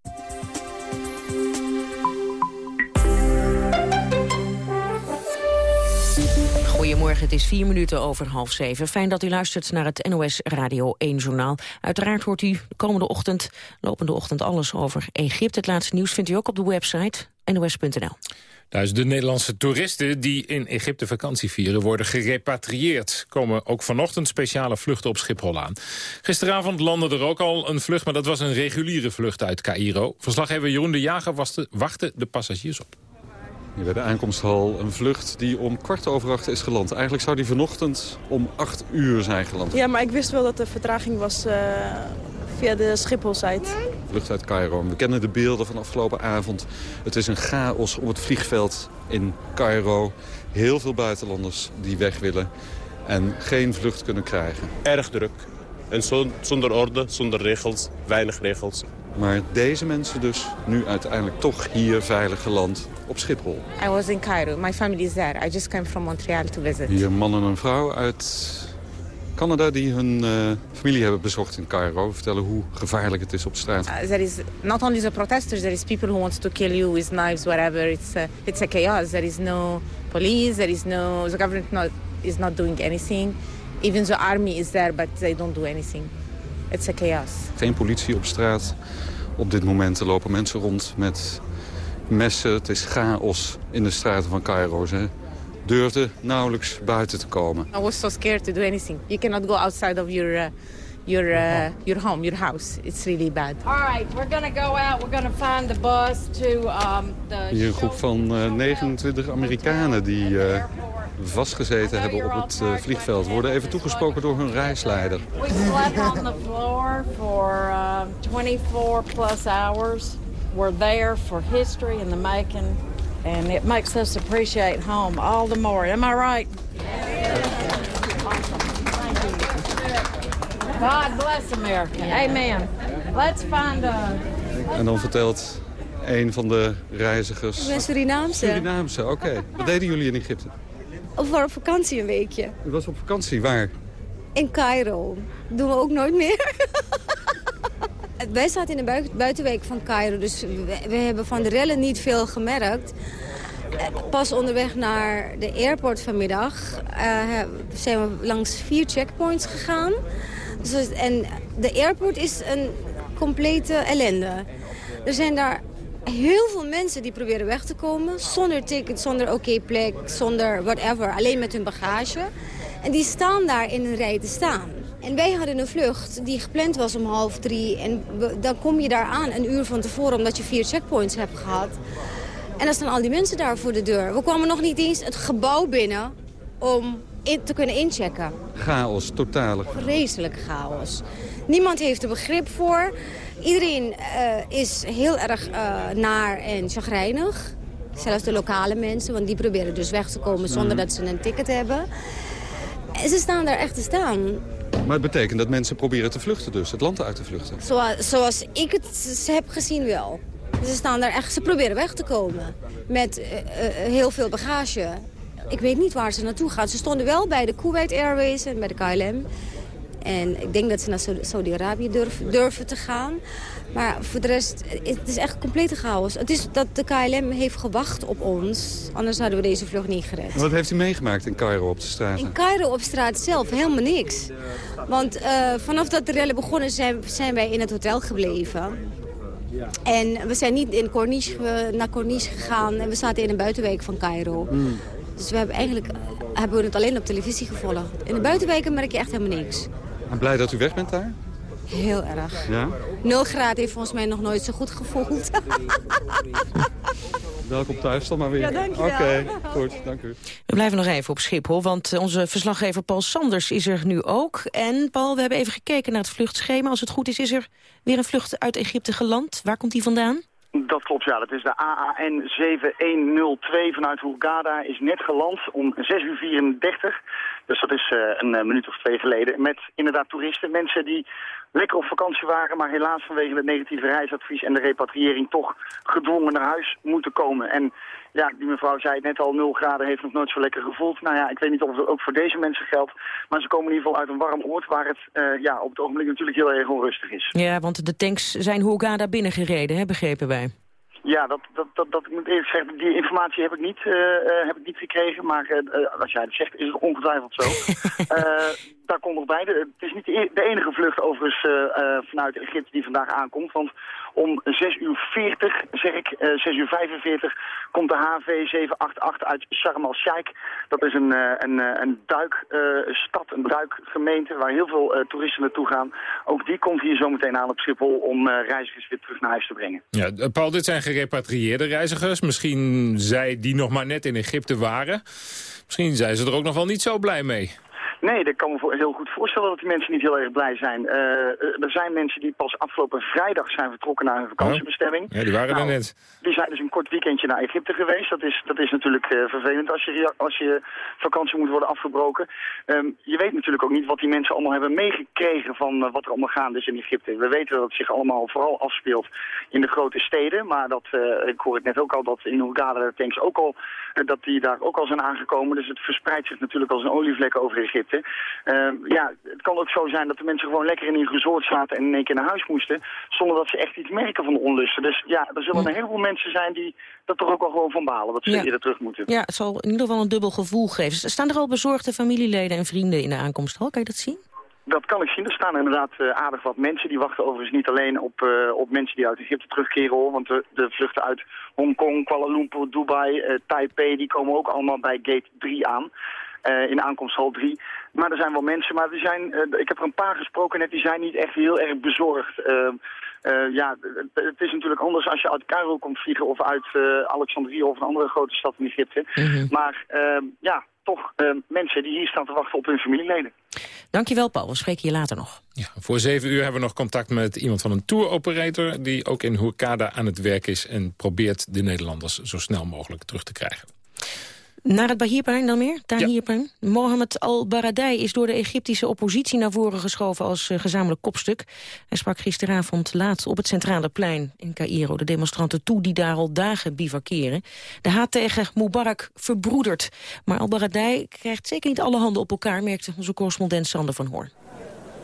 Goedemorgen, het is vier minuten over half zeven. Fijn dat u luistert naar het NOS Radio 1-journaal. Uiteraard hoort u de komende ochtend, lopende ochtend, alles over Egypte. Het laatste nieuws vindt u ook op de website nos.nl. de Nederlandse toeristen die in Egypte vakantie vieren... worden gerepatrieerd. Komen ook vanochtend speciale vluchten op Schiphol aan. Gisteravond landde er ook al een vlucht, maar dat was een reguliere vlucht uit Cairo. Verslaggever Jeroen de Jager wachtte de passagiers op. Hier bij de aankomsthal een vlucht die om kwart over acht is geland. Eigenlijk zou die vanochtend om acht uur zijn geland. Ja, maar ik wist wel dat de vertraging was uh, via de Schiphol-site. Vlucht uit Cairo. We kennen de beelden van afgelopen avond. Het is een chaos op het vliegveld in Cairo. Heel veel buitenlanders die weg willen en geen vlucht kunnen krijgen. Erg druk. En zonder orde, zonder regels, weinig regels. Maar deze mensen dus nu uiteindelijk toch hier veilig geland op Schiphol. I was in Cairo. My family is there. I just came from Montreal to visit. Hier een man en een vrouw uit Canada die hun uh, familie hebben bezocht in Cairo. Vertellen hoe gevaarlijk het is op straat. Uh, there is not only the protesters, there is people who want to kill you with knives, whatever. It's a, it's a chaos. There is no police, there is no... The government not, is not doing anything. Even the army is there, but they don't do anything. It's a chaos. Geen politie op straat. Op dit moment lopen mensen rond met messen. Het is chaos in de straten van Cairo. Ze durfden nauwelijks buiten te komen. I was so scared to do anything. You cannot go outside of your... Uh, your uh, your home, your house. It's really bad. All right, we're gonna go out. We're gonna find the bus to um, the. Hier een groep van uh, 29 Amerikanen die uh, vastgezeten hebben op het uh, vliegveld worden even toegesproken door hun reisleider. We slept on the floor for 24 plus hours. We're there for history and the making, and it makes us appreciate home all the more. Am I right? God bless America. Amen. Let's find a... En dan vertelt een van de reizigers... Ik ben Surinaamse. Surinaamse, oké. Okay. Wat deden jullie in Egypte? Of voor op vakantie een weekje. U was op vakantie, waar? In Cairo. Dat doen we ook nooit meer. Wij zaten in de buitenwijk van Cairo, dus we, we hebben van de rellen niet veel gemerkt. Pas onderweg naar de airport vanmiddag uh, zijn we langs vier checkpoints gegaan. Dus, en de airport is een complete ellende. Er zijn daar heel veel mensen die proberen weg te komen... zonder ticket, zonder oké-plek, zonder whatever. Alleen met hun bagage. En die staan daar in een rij te staan. En wij hadden een vlucht die gepland was om half drie. En dan kom je daar aan een uur van tevoren omdat je vier checkpoints hebt gehad. En dan staan al die mensen daar voor de deur. We kwamen nog niet eens het gebouw binnen om in, te kunnen inchecken. Chaos, totale. Vreselijk chaos. Niemand heeft er begrip voor. Iedereen uh, is heel erg uh, naar en chagrijnig. Zelfs de lokale mensen, want die proberen dus weg te komen zonder dat ze een ticket hebben. En ze staan daar echt te staan. Maar het betekent dat mensen proberen te vluchten dus, het land uit te vluchten? Zoals, zoals ik het heb gezien wel. Ze staan daar echt, ze proberen weg te komen. Met uh, heel veel bagage. Ik weet niet waar ze naartoe gaan. Ze stonden wel bij de Kuwait Airways en bij de KLM. En ik denk dat ze naar Saudi-Arabië durven, durven te gaan. Maar voor de rest, het is echt complete chaos. Het is dat de KLM heeft gewacht op ons. Anders hadden we deze vlucht niet gered. Wat heeft u meegemaakt in Cairo op de straat? In Cairo op straat zelf helemaal niks. Want uh, vanaf dat de rellen begonnen zijn, zijn wij in het hotel gebleven. En we zijn niet in Corniche, naar Corniche gegaan. En we zaten in een buitenwijk van Cairo. Mm. Dus we hebben eigenlijk hebben we het alleen op televisie gevolgd. In de buitenwijken merk je echt helemaal niks. En blij dat u weg bent daar? Heel erg. Ja? 0 graden heeft volgens mij nog nooit zo goed gevoeld. Welkom thuis dan maar weer. Ja, dankjewel. Oké, goed, dank u. We blijven nog even op Schiphol, want onze verslaggever Paul Sanders is er nu ook. En Paul, we hebben even gekeken naar het vluchtschema. Als het goed is, is er weer een vlucht uit Egypte geland. Waar komt die vandaan? Dat klopt, ja. Dat is de AAN 7102 vanuit Hurghada. Is net geland om 6 uur 34. Dus dat is uh, een uh, minuut of twee geleden. Met inderdaad toeristen, mensen die lekker op vakantie waren... maar helaas vanwege het negatieve reisadvies en de repatriëring... toch gedwongen naar huis moeten komen. En ja, die mevrouw zei het net al, 0 graden heeft nog nooit zo lekker gevoeld. Nou ja, ik weet niet of het ook voor deze mensen geldt. Maar ze komen in ieder geval uit een warm oord waar het uh, ja, op het ogenblik natuurlijk heel erg onrustig is. Ja, want de tanks zijn Hurghada binnengereden, hè, begrepen wij. Ja, dat, dat, dat, dat, ik moet eerlijk zeggen, die informatie heb ik niet, uh, heb ik niet gekregen. Maar uh, als jij het zegt, is het ongetwijfeld zo. daar komt nog bij. het is niet de, de enige vlucht overigens vanuit Egypte die vandaag aankomt. Want om 6 uur 40, zeg ik, 6 uur 45, komt de HV 788 uit Sharm el-Sheikh. Dat is een, een, een duikstad, een duikgemeente waar heel veel toeristen naartoe gaan. Ook die komt hier zometeen aan op Schiphol om reizigers weer terug naar huis te brengen. Ja, Paul, dit zijn gerepatrieerde reizigers. Misschien zij die nog maar net in Egypte waren. Misschien zijn ze er ook nog wel niet zo blij mee. Nee, dat kan me heel goed voorstellen dat die mensen niet heel erg blij zijn. Eh, eh, er zijn mensen die pas afgelopen vrijdag zijn vertrokken naar hun vakantiebestemming. Ja, die waren er Nou, net. Die zijn dus een kort weekendje naar Egypte geweest. Dat is, dat is natuurlijk eh, vervelend als je, als je vakantie moet worden afgebroken. Ehm, je weet natuurlijk ook niet wat die mensen allemaal hebben meegekregen van wat er allemaal gaande is in Egypte. We weten dat het zich allemaal vooral afspeelt in de grote steden. Maar dat, ik hoor het net ook al dat in Hurghada de tanks ook al, dat die daar ook al zijn aangekomen. Dus het verspreidt zich natuurlijk als een olievlek over Egypte. Ehm, ja, het kan ook zo zijn dat de mensen gewoon lekker in een resort zaten en in één keer naar huis moesten. Zonder dat ze echt iets merken van de onlusten. Dus ja, er zullen een heleboel mensen zijn die dat toch ook wel gewoon van balen. Dat ze Ja. eerder terug moeten. Ja, het zal in ieder geval een dubbel gevoel geven. Staan er al bezorgde familieleden en vrienden in de aankomsthal? Kan je dat zien? Dat kan ik zien. Er staan inderdaad eh, aardig wat mensen. Die wachten overigens niet alleen op, eh, op mensen die uit Egypte terugkeren. Hoor, want de, de vluchten uit Hongkong, Kuala Lumpur, Dubai, eh, Taipei... die komen ook allemaal bij gate 3 aan. in aankomsthal 3. Maar er zijn wel mensen, maar die zijn, eh, ik heb er een paar gesproken net, die zijn niet echt heel erg bezorgd. Eh, eh, ja, het, is natuurlijk anders als je uit Cairo komt vliegen of uit eh, Alexandrië of een andere grote stad in Egypte. Maar eh, ja, toch eh, mensen die hier staan te wachten op hun familieleden. Dankjewel, Paul. We spreken je later nog. Voor zeven uur hebben we nog contact met iemand van een tour-operator... die ook in Hurghada aan het werk is... en probeert de Nederlanders zo snel mogelijk terug te krijgen. Naar het Bahirplein dan meer? Tahrirplein. Mohammed al-Baradei is door de Egyptische oppositie naar voren geschoven als eh, gezamenlijk kopstuk. Hij sprak gisteravond laat op het centrale plein in Cairo de demonstranten toe die daar al dagen bivakeren. De haat tegen Mubarak verbroedert. Maar al-Baradei krijgt zeker niet alle handen op elkaar, merkte onze correspondent Sander van Hoorn.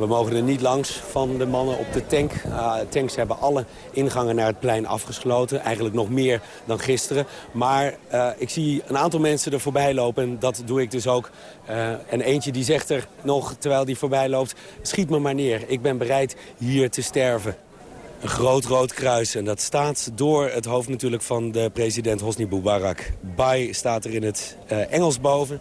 We mogen er niet langs van de mannen op de tank. Uh, tanks hebben alle ingangen naar het plein afgesloten. Eigenlijk nog meer dan gisteren. Maar uh, ik zie een aantal mensen er voorbij lopen. En dat doe ik dus ook. Uh, en eentje die zegt er nog, terwijl die voorbij loopt... schiet me maar neer. Ik ben bereid hier te sterven. Een groot rood kruis. En dat staat door het hoofd natuurlijk van de president Hosni Mubarak. Bai staat er in het Engels boven.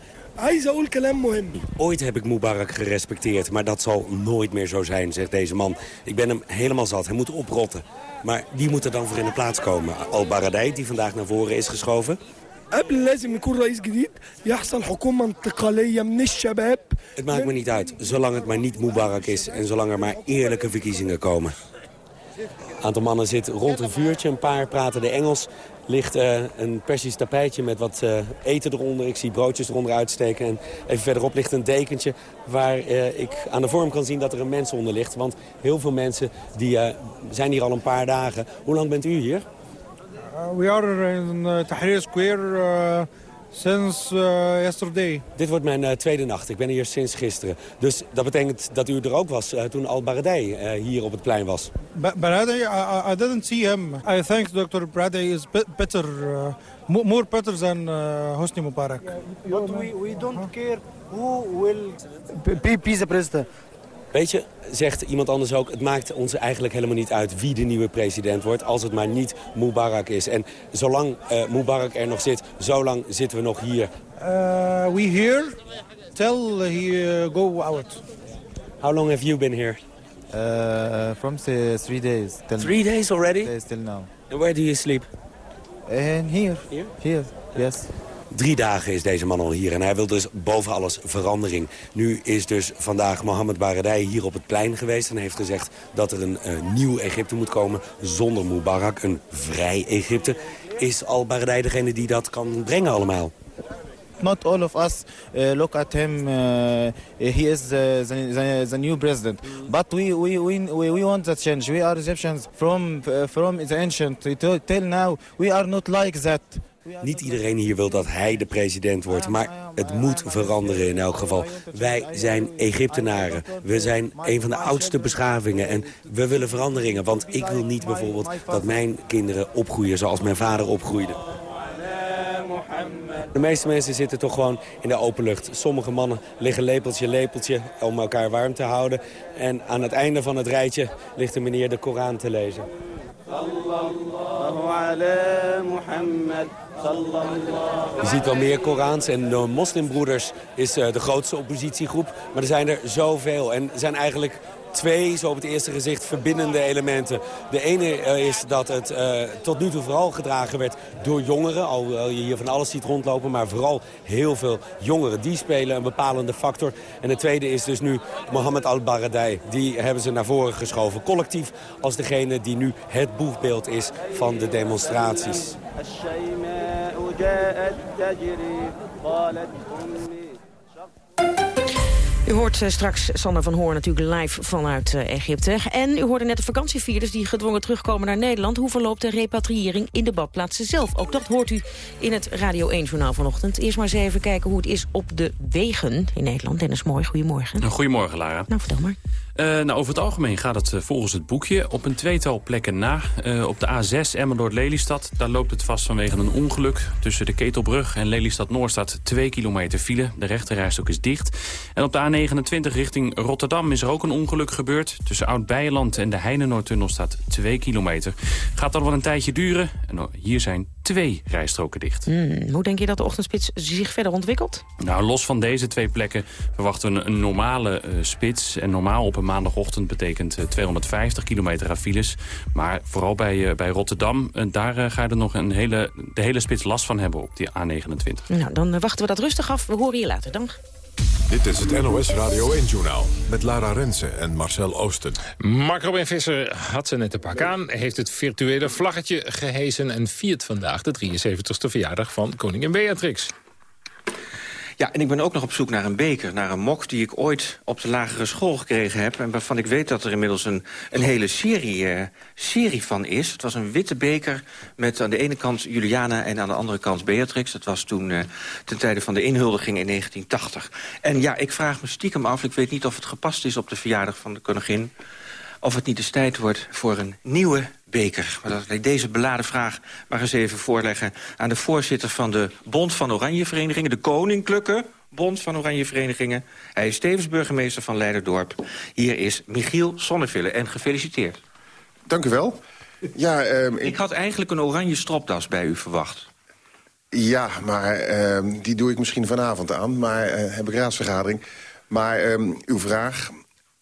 Ooit heb ik Mubarak gerespecteerd, maar dat zal nooit meer zo zijn, zegt deze man. Ik ben hem helemaal zat, hij moet oprotten. Maar die moet er dan voor in de plaats komen. Al-Baradei, die vandaag naar voren is geschoven. Het maakt me niet uit, zolang het maar niet Mubarak is... en zolang er maar eerlijke verkiezingen komen. Een aantal mannen zit rond een vuurtje, een paar praten de Engels ligt uh, een Persisch tapijtje met wat uh, eten eronder. Ik zie broodjes eronder uitsteken. En even verderop ligt een dekentje waar uh, ik aan de vorm kan zien dat er een mens onder ligt. Want heel veel mensen die, zijn hier al een paar dagen. Hoe lang bent u hier? we are in Tahrir Square since yesterday. Dit wordt mijn tweede nacht. Ik ben hier sinds gisteren. Dus dat betekent dat u er ook was toen Al-Baradei hier op het plein was. Baradei, I, I, didn't see him. I think Dr. Baradei is better, uh, more better than uh, Hosni Mubarak. But we, we don't care who will be, be the president. Weet je, zegt iemand anders ook, het maakt ons eigenlijk helemaal niet uit wie de nieuwe president wordt, als het maar niet Mubarak is. En zolang uh, Mubarak er nog zit, zolang zitten we nog hier. Uh, we here till he go out. How long have you been here? Uh, from the three days. Till three days already? Days till now. And where do you sleep? And here. Here? Here, yes. Drie dagen is deze man al hier en hij wil dus boven alles verandering. Nu is dus vandaag Mohammed Baradei hier op het plein geweest... en heeft gezegd dat er een uh, nieuw Egypte moet komen zonder Mubarak. Een vrij Egypte. Is al Baradei degene die dat kan brengen allemaal? Not all of us uh, look at him. Uh, he is the, the, new president. But we, we, we, we want that change. We are Egyptians from, from the ancient till now. We are not like that. Niet iedereen hier wil dat hij de president wordt, maar het moet veranderen in elk geval. Wij zijn Egyptenaren. We zijn een van de oudste beschavingen en we willen veranderingen. Want ik wil niet bijvoorbeeld dat mijn kinderen opgroeien zoals mijn vader opgroeide. De meeste mensen zitten toch gewoon in de open lucht. Sommige mannen liggen lepeltje, lepeltje om elkaar warm te houden. En aan het einde van het rijtje ligt de meneer de Koran te lezen. Je ziet wel meer Korans en de moslimbroeders is de grootste oppositiegroep. Maar er zijn er zoveel en zijn eigenlijk twee, zo op het eerste gezicht, verbindende elementen. De ene is dat het tot nu toe vooral gedragen werd door jongeren. Al je hier van alles ziet rondlopen, maar vooral heel veel jongeren. Die spelen een bepalende factor. En de tweede is dus nu Mohammed Al-Baradei. Die hebben ze naar voren geschoven. Collectief als degene die nu het boegbeeld is van de demonstraties. U hoort eh, straks Sander van Hoorn natuurlijk live vanuit uh, Egypte. En u hoorde net de vakantievierders die gedwongen terugkomen naar Nederland. Hoe verloopt de repatriëring in de badplaatsen zelf? Ook dat hoort u in het Radio 1-journaal vanochtend. Eerst maar eens even kijken hoe het is op de wegen in Nederland. Dennis Mooi, goedemorgen. Goedemorgen, Lara. Nou, vertel maar. Uh, nou, over het algemeen gaat het uh, volgens het boekje op een tweetal plekken na. Uh, op de A6 Emmeloord-Lelystad, daar loopt het vast vanwege een ongeluk. Tussen de Ketelbrug en Lelystad-Noord staat 2 kilometer file. De rechterrijstok is dicht. En op de A29 richting Rotterdam is er ook een ongeluk gebeurd. Tussen Oud-Beijerland en de Heinenoordtunnel staat 2 kilometer. Gaat dan wel een tijdje duren. En hier zijn twee rijstroken dicht. Hmm, hoe denk je dat de ochtendspits zich verder ontwikkelt? Nou, los van deze twee plekken verwachten we een, normale spits. En normaal op een maandagochtend betekent 250 kilometer aan files. Maar vooral bij, bij Rotterdam, daar ga je er nog een hele, de hele spits last van hebben op die A29. Nou, dan wachten we dat rustig af. We horen je later. Dank. Dit is het NOS Radio 1-journaal met Lara Rensen en Marcel Oosten. Mark Robin Visser had ze net te pak aan, heeft het virtuele vlaggetje gehezen... en viert vandaag de 73ste verjaardag van koningin Beatrix. Ja, en ik ben ook nog op zoek naar een beker, naar een mok... die ik ooit op de lagere school gekregen heb... en waarvan ik weet dat er inmiddels een, een hele serie, uh, serie van is. Het was een witte beker met aan de ene kant Juliana... en aan de andere kant Beatrix. Dat was toen uh, ten tijde van de inhuldiging in 1980. En ja, ik vraag me stiekem af, ik weet niet of het gepast is... op de verjaardag van de koningin of het niet eens tijd wordt voor een nieuwe beker. Maar dat ik deze beladen vraag maar eens even voorleggen... aan de voorzitter van de Bond van Oranje Verenigingen... de Koninklijke Bond van Oranje Verenigingen. Hij is tevens burgemeester van Leiderdorp. Hier is Michiel Sonneville en gefeliciteerd. Dank u wel. Ja, um, ik... ik had eigenlijk een oranje stropdas bij u verwacht. Ja, maar uh, die doe ik misschien vanavond aan. Maar uh, heb ik raadsvergadering. Maar um, uw vraag,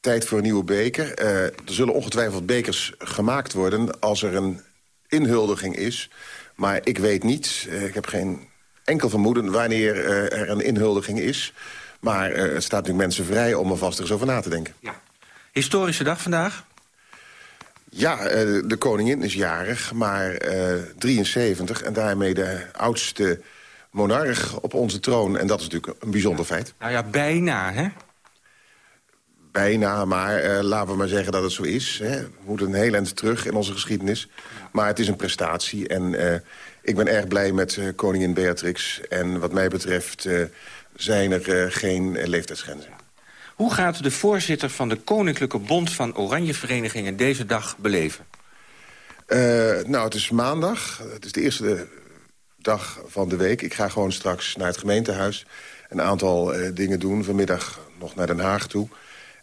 tijd voor een nieuwe beker. Uh, er zullen ongetwijfeld bekers gemaakt worden als er een inhuldiging is. Maar ik weet niet, uh, ik heb geen enkel vermoeden wanneer uh, er een inhuldiging is. Maar het staat natuurlijk mensen vrij om er vast eens over na te denken. Ja. Historische dag vandaag? Ja, de koningin is jarig, maar 73 en daarmee de oudste monarch op onze troon. En dat is natuurlijk een bijzonder feit. Nou ja, bijna, hè? Bijna, maar uh, laten we maar zeggen dat het zo is. Hè. We moeten een heel eind terug in onze geschiedenis. Maar het is een prestatie en uh, ik ben erg blij met uh, koningin Beatrix. En wat mij betreft zijn er geen leeftijdsgrenzen. Hoe gaat de voorzitter van de Koninklijke Bond van Oranje Verenigingen deze dag beleven? nou, het is maandag. Het is de eerste dag van de week. Ik ga gewoon straks naar het gemeentehuis. Een aantal dingen doen. Vanmiddag nog naar Den Haag toe.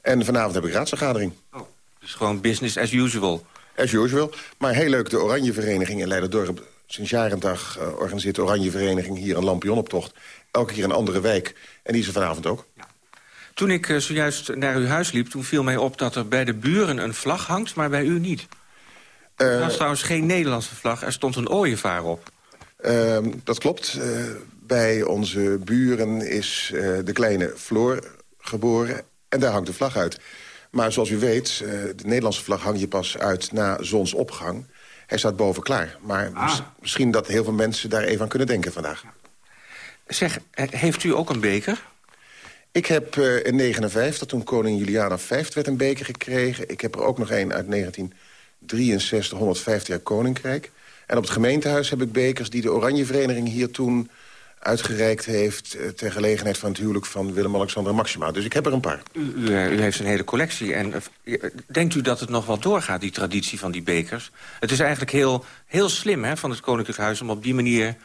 En vanavond heb ik raadsvergadering. Oh, dus gewoon business as usual. As usual. Maar heel leuk, de Oranje Vereniging in Leiderdorp... sinds jaar en dag uh, organiseert de Oranje Vereniging hier een lampionoptocht. Elke keer een andere wijk. En die is er vanavond ook. Ja. Toen ik uh, zojuist naar uw huis liep, toen viel mij op dat er bij de buren een vlag hangt... maar bij u niet. Uh, er was trouwens geen Nederlandse vlag, er stond een ooievaar op. Ehm, dat klopt. bij onze buren is de kleine Floor geboren en daar hangt de vlag uit. Maar zoals u weet, uh, de Nederlandse vlag hang je pas uit na zonsopgang. Hij staat boven klaar. Maar ah. misschien dat heel veel mensen daar even aan kunnen denken vandaag. Zeg, eh, heeft u ook een beker? Ik heb uh, in 59, toen koning Juliana V werd, een beker gekregen. Ik heb er ook nog een uit 1963, 150 jaar koninkrijk. En op het gemeentehuis heb ik bekers die de Oranje Vereniging hier toen uitgereikt heeft... Eh, ter gelegenheid van het huwelijk van Willem-Alexander en Maxima. Dus ik heb er een paar. U, u, u, heeft een hele collectie. En uh, denkt u dat het nog wel doorgaat, die traditie van die bekers? Het is eigenlijk heel, heel slim hè, van het Koninklijk Huis... om op die manier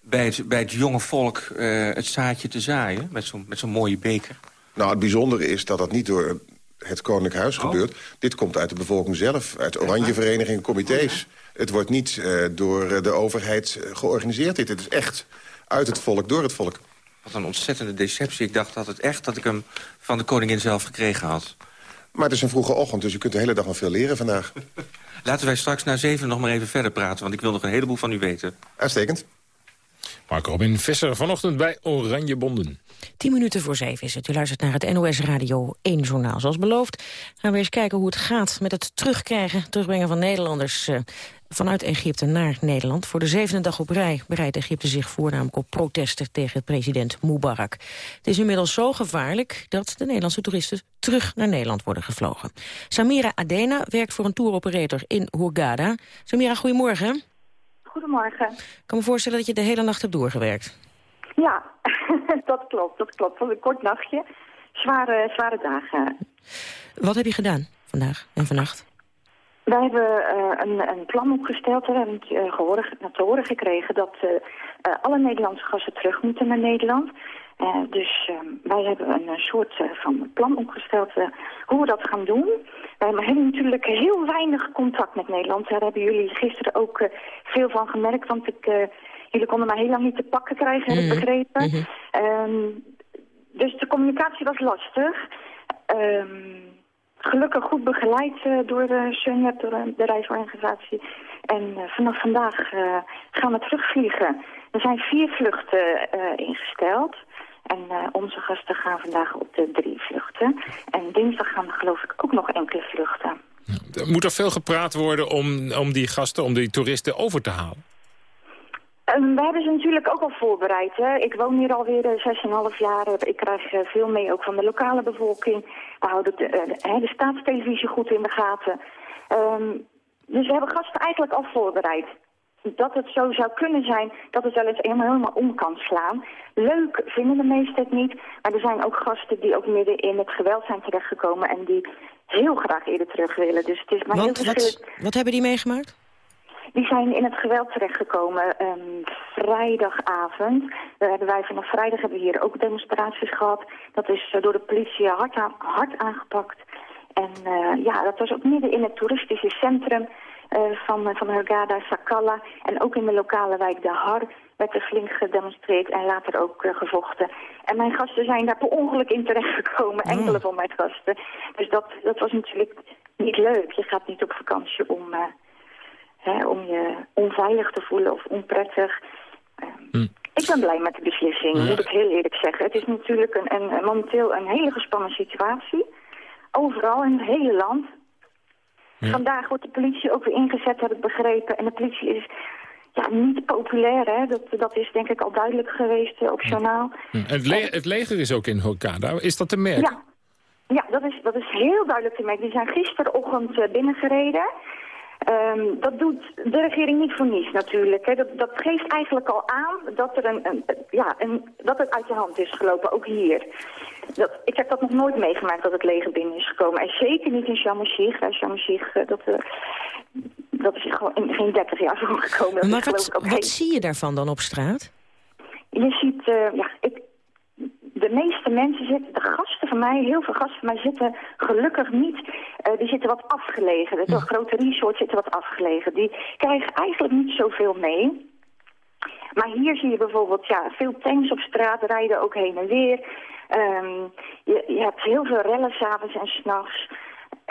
bij het, bij het jonge volk uh, het zaadje te zaaien... met zo'n zo'n mooie beker. Nou, het bijzondere is dat dat niet door het Koninklijk Huis oh. gebeurt. Dit komt uit de bevolking zelf, uit oranje verenigingen, comité's. Oh, ja. Het wordt niet uh, door de overheid georganiseerd. Dit. Het is echt uit het volk, door het volk. Wat een ontzettende deceptie. Ik dacht dat het echt dat ik hem van de koningin zelf gekregen had. Maar het is een vroege ochtend, dus u kunt de hele dag nog veel leren vandaag. Laten wij straks na zeven nog maar even verder praten... want ik wil nog een heleboel van u weten. Uitstekend. Mark Robin Visser vanochtend bij Oranje Bonden. Tien minuten voor zeven is het. U luistert naar het NOS Radio 1 journaal. Zoals beloofd gaan we eens kijken hoe het gaat met het terugkrijgen, terugbrengen van Nederlanders uh, vanuit Egypte naar Nederland. Voor de zevende dag op rij bereidt Egypte zich voor namelijk op protesten tegen president Mubarak. Het is inmiddels zo gevaarlijk dat de Nederlandse toeristen terug naar Nederland worden gevlogen. Samira Adena werkt voor een touroperator in Hurghada. Samira, goedemorgen. Goedemorgen. Ik kan me voorstellen dat je de hele nacht hebt doorgewerkt. Ja, dat klopt, dat klopt. Van een kort nachtje. Zware, zware dagen. Wat heb je gedaan vandaag en vannacht? Wij hebben uh, een, een, plan opgesteld. We hebben uh, gehoord, te horen gekregen dat uh, alle Nederlandse gasten terug moeten naar Nederland. dus wij hebben een soort van plan opgesteld hoe we dat gaan doen. Wij hebben natuurlijk heel weinig contact met Nederland. Daar hebben jullie gisteren ook veel van gemerkt. Want ik, jullie konden mij heel lang niet te pakken krijgen, heb ik begrepen. Mm -hmm. dus de communicatie was lastig. Um, gelukkig goed begeleid uh, door de Sunweb, de, de reisorganisatie. En uh, vanaf vandaag uh, gaan we terugvliegen. Er zijn vier vluchten ingesteld. En onze gasten gaan vandaag op de drie vluchten. En dinsdag gaan er geloof ik ook nog enkele vluchten. Moet er veel gepraat worden om, om die gasten, om die toeristen over te halen? Um, we hebben ze natuurlijk ook al voorbereid. Hè. Ik woon hier alweer 6,5 jaar. Ik krijg uh, veel mee ook van de lokale bevolking. We houden de, uh, de, de staatstelevisie goed in de gaten. Um, dus we hebben gasten eigenlijk al voorbereid. Dat het zo zou kunnen zijn dat het wel eens helemaal, helemaal om kan slaan. Leuk vinden de meesten het niet. Maar er zijn ook gasten die ook midden in het geweld zijn terechtgekomen... en die heel graag eerder terug willen. Dus het is maar Want, heel wat, wat hebben die meegemaakt? Die zijn in het geweld terechtgekomen um, vrijdagavond. Daar hebben wij vanaf vrijdag hebben we hier ook demonstraties gehad. Dat is uh, door de politie hard, aan, hard aangepakt. En uh, ja, dat was ook midden in het toeristische centrum uh, van, van Hurghada, Sakala. En ook in de lokale wijk De Har werd er flink gedemonstreerd en later ook uh, gevochten. En mijn gasten zijn daar per ongeluk in terechtgekomen, enkele van mijn gasten. Dus dat, dat was natuurlijk niet leuk. Je gaat niet op vakantie om... Hè, om je onveilig te voelen of onprettig. Hm. Ik ben blij met de beslissing, moet ik heel eerlijk zeggen. Het is natuurlijk een, een, momenteel een hele gespannen situatie. Overal in het hele land. Ja. Vandaag wordt de politie ook weer ingezet, heb ik begrepen. En de politie is ja, niet populair, hè. Dat, dat is denk ik al duidelijk geweest uh, op journaal. Hm. Het, le het, leger is ook in Hokada. Is dat te merken? Ja, ja dat, is, dat is heel duidelijk te merken. Die zijn gisterochtend uh, binnengereden. Um, dat doet de regering niet voor niets natuurlijk. Hè. Dat, dat, geeft eigenlijk al aan dat, er een, een, ja, een, dat het uit de hand is gelopen, ook hier. Dat, ik heb dat nog nooit meegemaakt dat het leger binnen is gekomen. En zeker niet in Shamashig. Shamashig, dat, uh, dat is gewoon in geen 30 jaar voorgekomen. Maar wat, wat zie je daarvan dan op straat? Je ziet, uh, ja, ik, de meeste mensen zitten, de gasten van mij, heel veel gasten van mij zitten gelukkig niet, uh, die zitten wat afgelegen. De ja. grote resorts zitten wat afgelegen. Die krijgen eigenlijk niet zoveel mee. Maar hier zie je bijvoorbeeld ja, veel tanks op straat rijden, ook heen en weer. Um, je, je hebt heel veel rellen s'avonds en s'nachts.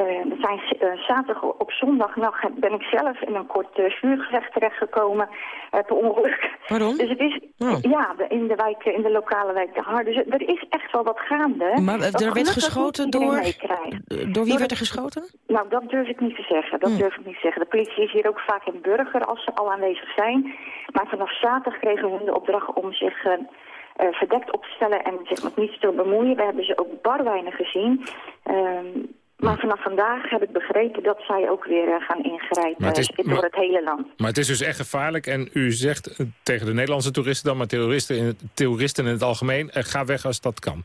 Uh, zijn, uh, zaterdag op zondagnacht ben ik zelf in een kort uh, vuurgevecht terechtgekomen per ongeluk. Waarom? Dus het is, oh. ja, in de wijk, in de lokale wijk De Har. Dus er is echt wel wat gaande. Maar er werd geschoten door... Door wie werd er geschoten? Nou, dat durf ik niet te zeggen. Dat hmm. durf ik niet te zeggen. De politie is hier ook vaak in burger als ze al aanwezig zijn. Maar vanaf zaterdag kregen we de opdracht om zich... Uh, verdekt op te stellen en zich met niets te bemoeien. We hebben ze ook bar weinig gezien. Uh, maar vanaf vandaag heb ik begrepen dat zij ook weer uh, gaan ingrijpen het is, door maar, het hele land. Maar het is dus echt gevaarlijk. En u zegt uh, tegen de Nederlandse toeristen dan, maar terroristen in, terroristen in het algemeen, uh, ga weg als dat kan.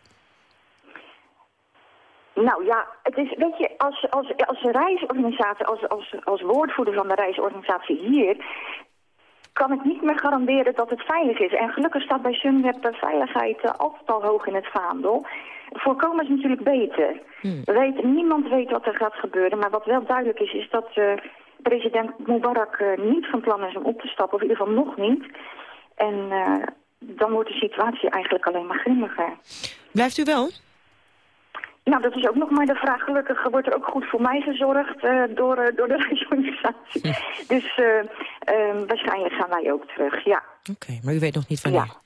Nou ja, het is, weet je, als, als, als reisorganisatie, als, als, als woordvoerder van de reisorganisatie hier, kan ik niet meer garanderen dat het veilig is. En gelukkig staat bij Sunweb veiligheid altijd al hoog in het vaandel. Voorkomen is natuurlijk beter. Hmm. We weten, niemand weet wat er gaat gebeuren. Maar wat wel duidelijk is, is dat uh, president Mubarak uh, niet van plan is om op te stappen. Of in ieder geval nog niet. En uh, dan wordt de situatie eigenlijk alleen maar grimmiger. Blijft u wel? Nou, dat is ook nog maar de vraag. Gelukkig wordt er ook goed voor mij gezorgd uh, door, uh, door de reisorganisatie. Dus uh, waarschijnlijk gaan wij ook terug, ja. Oké, okay, maar u weet nog niet wanneer? Ja.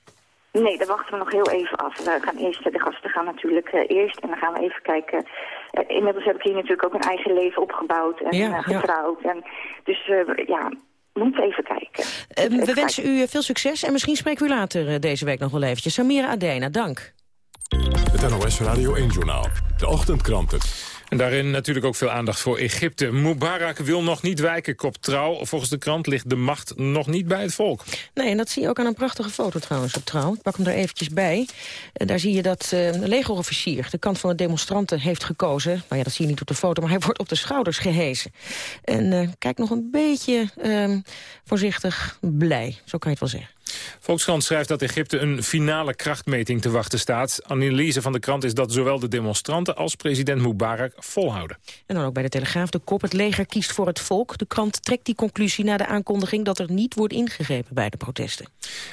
Nee, daar wachten we nog heel even af. We gaan eerst, de gasten gaan natuurlijk eerst en dan gaan we even kijken. inmiddels heb ik hier natuurlijk ook een eigen leven opgebouwd en ja, getrouwd. Ja. En, dus ja, we moeten even kijken. We wensen u veel succes en misschien spreken we u later deze week nog wel eventjes. Samira Adena, dank. Het NOS Radio 1-journaal. De ochtendkranten. En daarin natuurlijk ook veel aandacht voor Egypte. Mubarak wil nog niet wijken, kop trouw. Volgens de krant ligt de macht nog niet bij het volk. Nee, en dat zie je ook aan een prachtige foto trouwens op trouw. Ik pak hem er eventjes bij. En daar zie je dat uh, een legerofficier de kant van de demonstranten heeft gekozen. Nou ja, dat zie je niet op de foto, maar hij wordt op de schouders gehezen. En uh, kijk nog een beetje uh, voorzichtig blij, zo kan je het wel zeggen. Volkskrant schrijft dat Egypte een finale krachtmeting te wachten staat. Analyse van de krant is dat zowel de demonstranten als president Mubarak volhouden. En dan ook bij de Telegraaf de kop. Het leger kiest voor het volk. De krant trekt die conclusie na de aankondiging dat er niet wordt ingegrepen bij de protesten.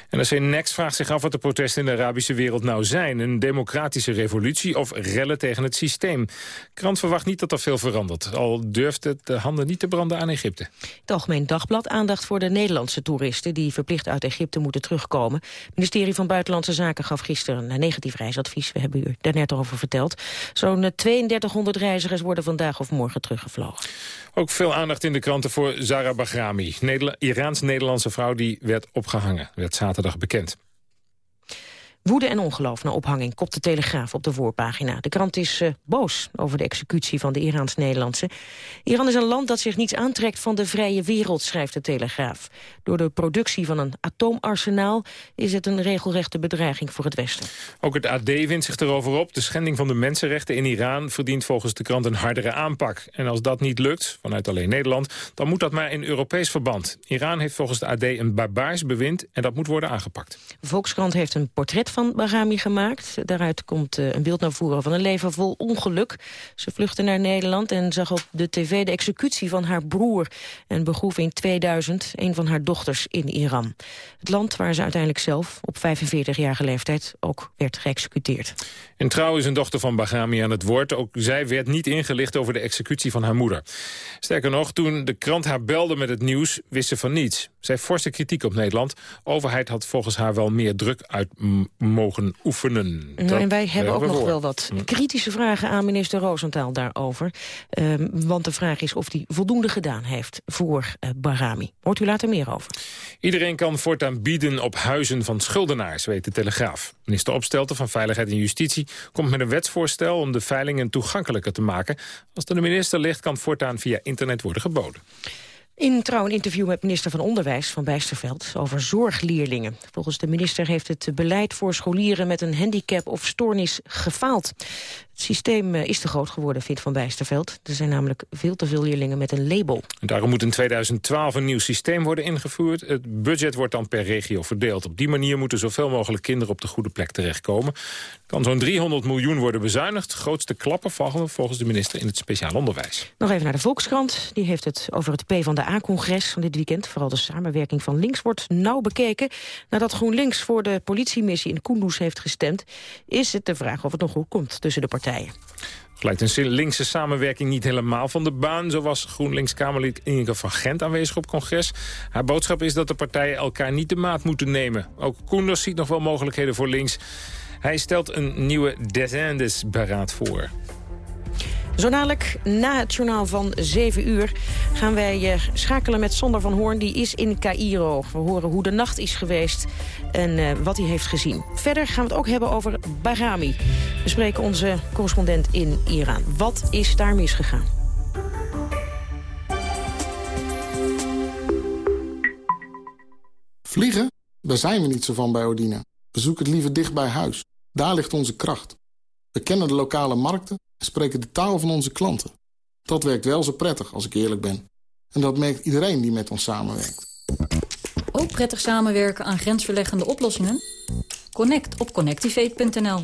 En de Next vraagt zich af wat de protesten in de Arabische wereld nou zijn. Een democratische revolutie of rellen tegen het systeem. De krant verwacht niet dat er veel verandert. Al durft het de handen niet te branden aan Egypte. Het Algemeen Dagblad aandacht voor de Nederlandse toeristen... die verplicht uit Egypte moeten terugkomen. Het ministerie van Buitenlandse Zaken gaf gisteren een negatief reisadvies. We hebben u daarnet over verteld. Zo'n 3200 reizigers worden vandaag of morgen teruggevlogen. Ook veel aandacht in de kranten voor Zara Bahrami. Iraans-Nederlandse vrouw die werd opgehangen, werd zaterdag bekend. Woede en ongeloof na ophanging kopt de Telegraaf op de voorpagina. De krant is uh, boos over de executie van de Iraans-Nederlandse. Iran is een land dat zich niets aantrekt van de vrije wereld, schrijft de Telegraaf. Door de productie van een atoomarsenaal is het een regelrechte bedreiging voor het Westen. Ook het AD wint zich erover op. De schending van de mensenrechten in Iran verdient volgens de krant een hardere aanpak. En als dat niet lukt, vanuit alleen Nederland, dan moet dat maar in Europees verband. Iran heeft volgens de AD een barbaars bewind en dat moet worden aangepakt. Volkskrant heeft een portret van Bahrami gemaakt. Daaruit komt uh, een beeld naar voren van een leven vol ongeluk. Ze vluchtte naar Nederland en zag op de tv de executie van haar broer... en begroef in 2000 een van haar dochters in Iran. Het land waar ze uiteindelijk zelf op 45-jarige leeftijd ook werd geëxecuteerd. En trouw is een dochter van Bahrami aan het woord. Ook zij werd niet ingelicht over de executie van haar moeder. Sterker nog, toen de krant haar belde met het nieuws, wist ze van niets. Zij forste kritiek op Nederland. Overheid had volgens haar wel meer druk uit mogen oefenen. Nou, en wij hebben ook nog wel wat kritische vragen aan minister Roosentaal daarover. Um, want de vraag is of hij voldoende gedaan heeft voor uh, Bahrami. Hoort u later meer over. Iedereen kan voortaan bieden op huizen van schuldenaars, weet de Telegraaf. Minister Opstelten van Veiligheid en Justitie komt met een wetsvoorstel... om de veilingen toegankelijker te maken. Als er de minister ligt, kan voortaan via internet worden geboden. In trouw een interview met minister van Onderwijs van Bijsterveld over zorgleerlingen. Volgens de minister heeft het beleid voor scholieren met een handicap of stoornis gefaald. Het systeem eh, is te groot geworden, vindt Van Bijsterveld. Er zijn namelijk veel te veel leerlingen met een label. Daarom moet in 2012 een nieuw systeem worden ingevoerd. Het budget wordt dan per regio verdeeld. Op die manier moeten zoveel mogelijk kinderen op de goede plek terechtkomen. Er kan zo'n 300 miljoen worden bezuinigd. Grootste klappen vallen volgens de minister in het speciaal onderwijs. Nog even naar de Volkskrant. Die heeft het over het P van de A-congres van dit weekend. Vooral de samenwerking van links wordt nauw bekeken. Nadat GroenLinks voor de politiemissie in Kunduz heeft gestemd... is het de vraag of het nog goed komt tussen de partijen partijen. Lijkt een linkse samenwerking niet helemaal van de baan. Zo was GroenLinks-Kamerlid Inge van Gent aanwezig op congres. Haar boodschap is dat de partijen elkaar niet de maat moeten nemen. Ook Koenders ziet nog wel mogelijkheden voor links. Hij stelt een nieuwe beraad voor. Zo dadelijk, na het journaal van 7 uur, gaan wij uh, schakelen met Sander van Hoorn. Die is in Cairo. We horen hoe de nacht is geweest en uh, wat hij heeft gezien. Verder gaan we het ook hebben over Bahrami. We spreken onze correspondent in Iran. Wat is daar misgegaan? Vliegen? Daar zijn we niet zo van bij Odina. We zoeken het liever dicht bij huis. Daar ligt onze kracht. We kennen de lokale markten en spreken de taal van onze klanten. Dat werkt wel zo prettig, als ik eerlijk ben. En dat merkt iedereen die met ons samenwerkt. Ook prettig samenwerken aan grensverleggende oplossingen? Connect op connectivate.nl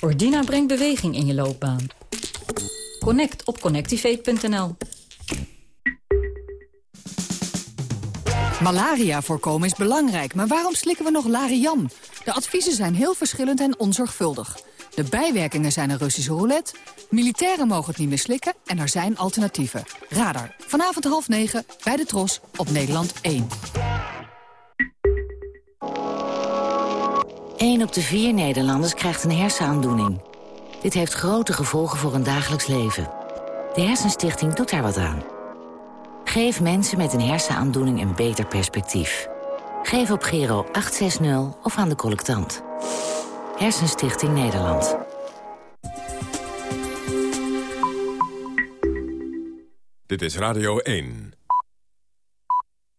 Ordina brengt beweging in je loopbaan. Connect op connectivate.nl Malaria voorkomen is belangrijk, maar waarom slikken we nog Lariam? De adviezen zijn heel verschillend en onzorgvuldig. De bijwerkingen zijn een Russische roulette, militairen mogen het niet meer slikken en er zijn alternatieven. Radar, vanavond half negen, bij de Tros, op Nederland 1. 1 op de vier Nederlanders krijgt een hersenaandoening. Dit heeft grote gevolgen voor hun dagelijks leven. De Hersenstichting doet daar wat aan. Geef mensen met een hersenaandoening een beter perspectief. Geef op Gero 860 of aan de collectant. Hersenstichting Nederland. Dit is Radio 1.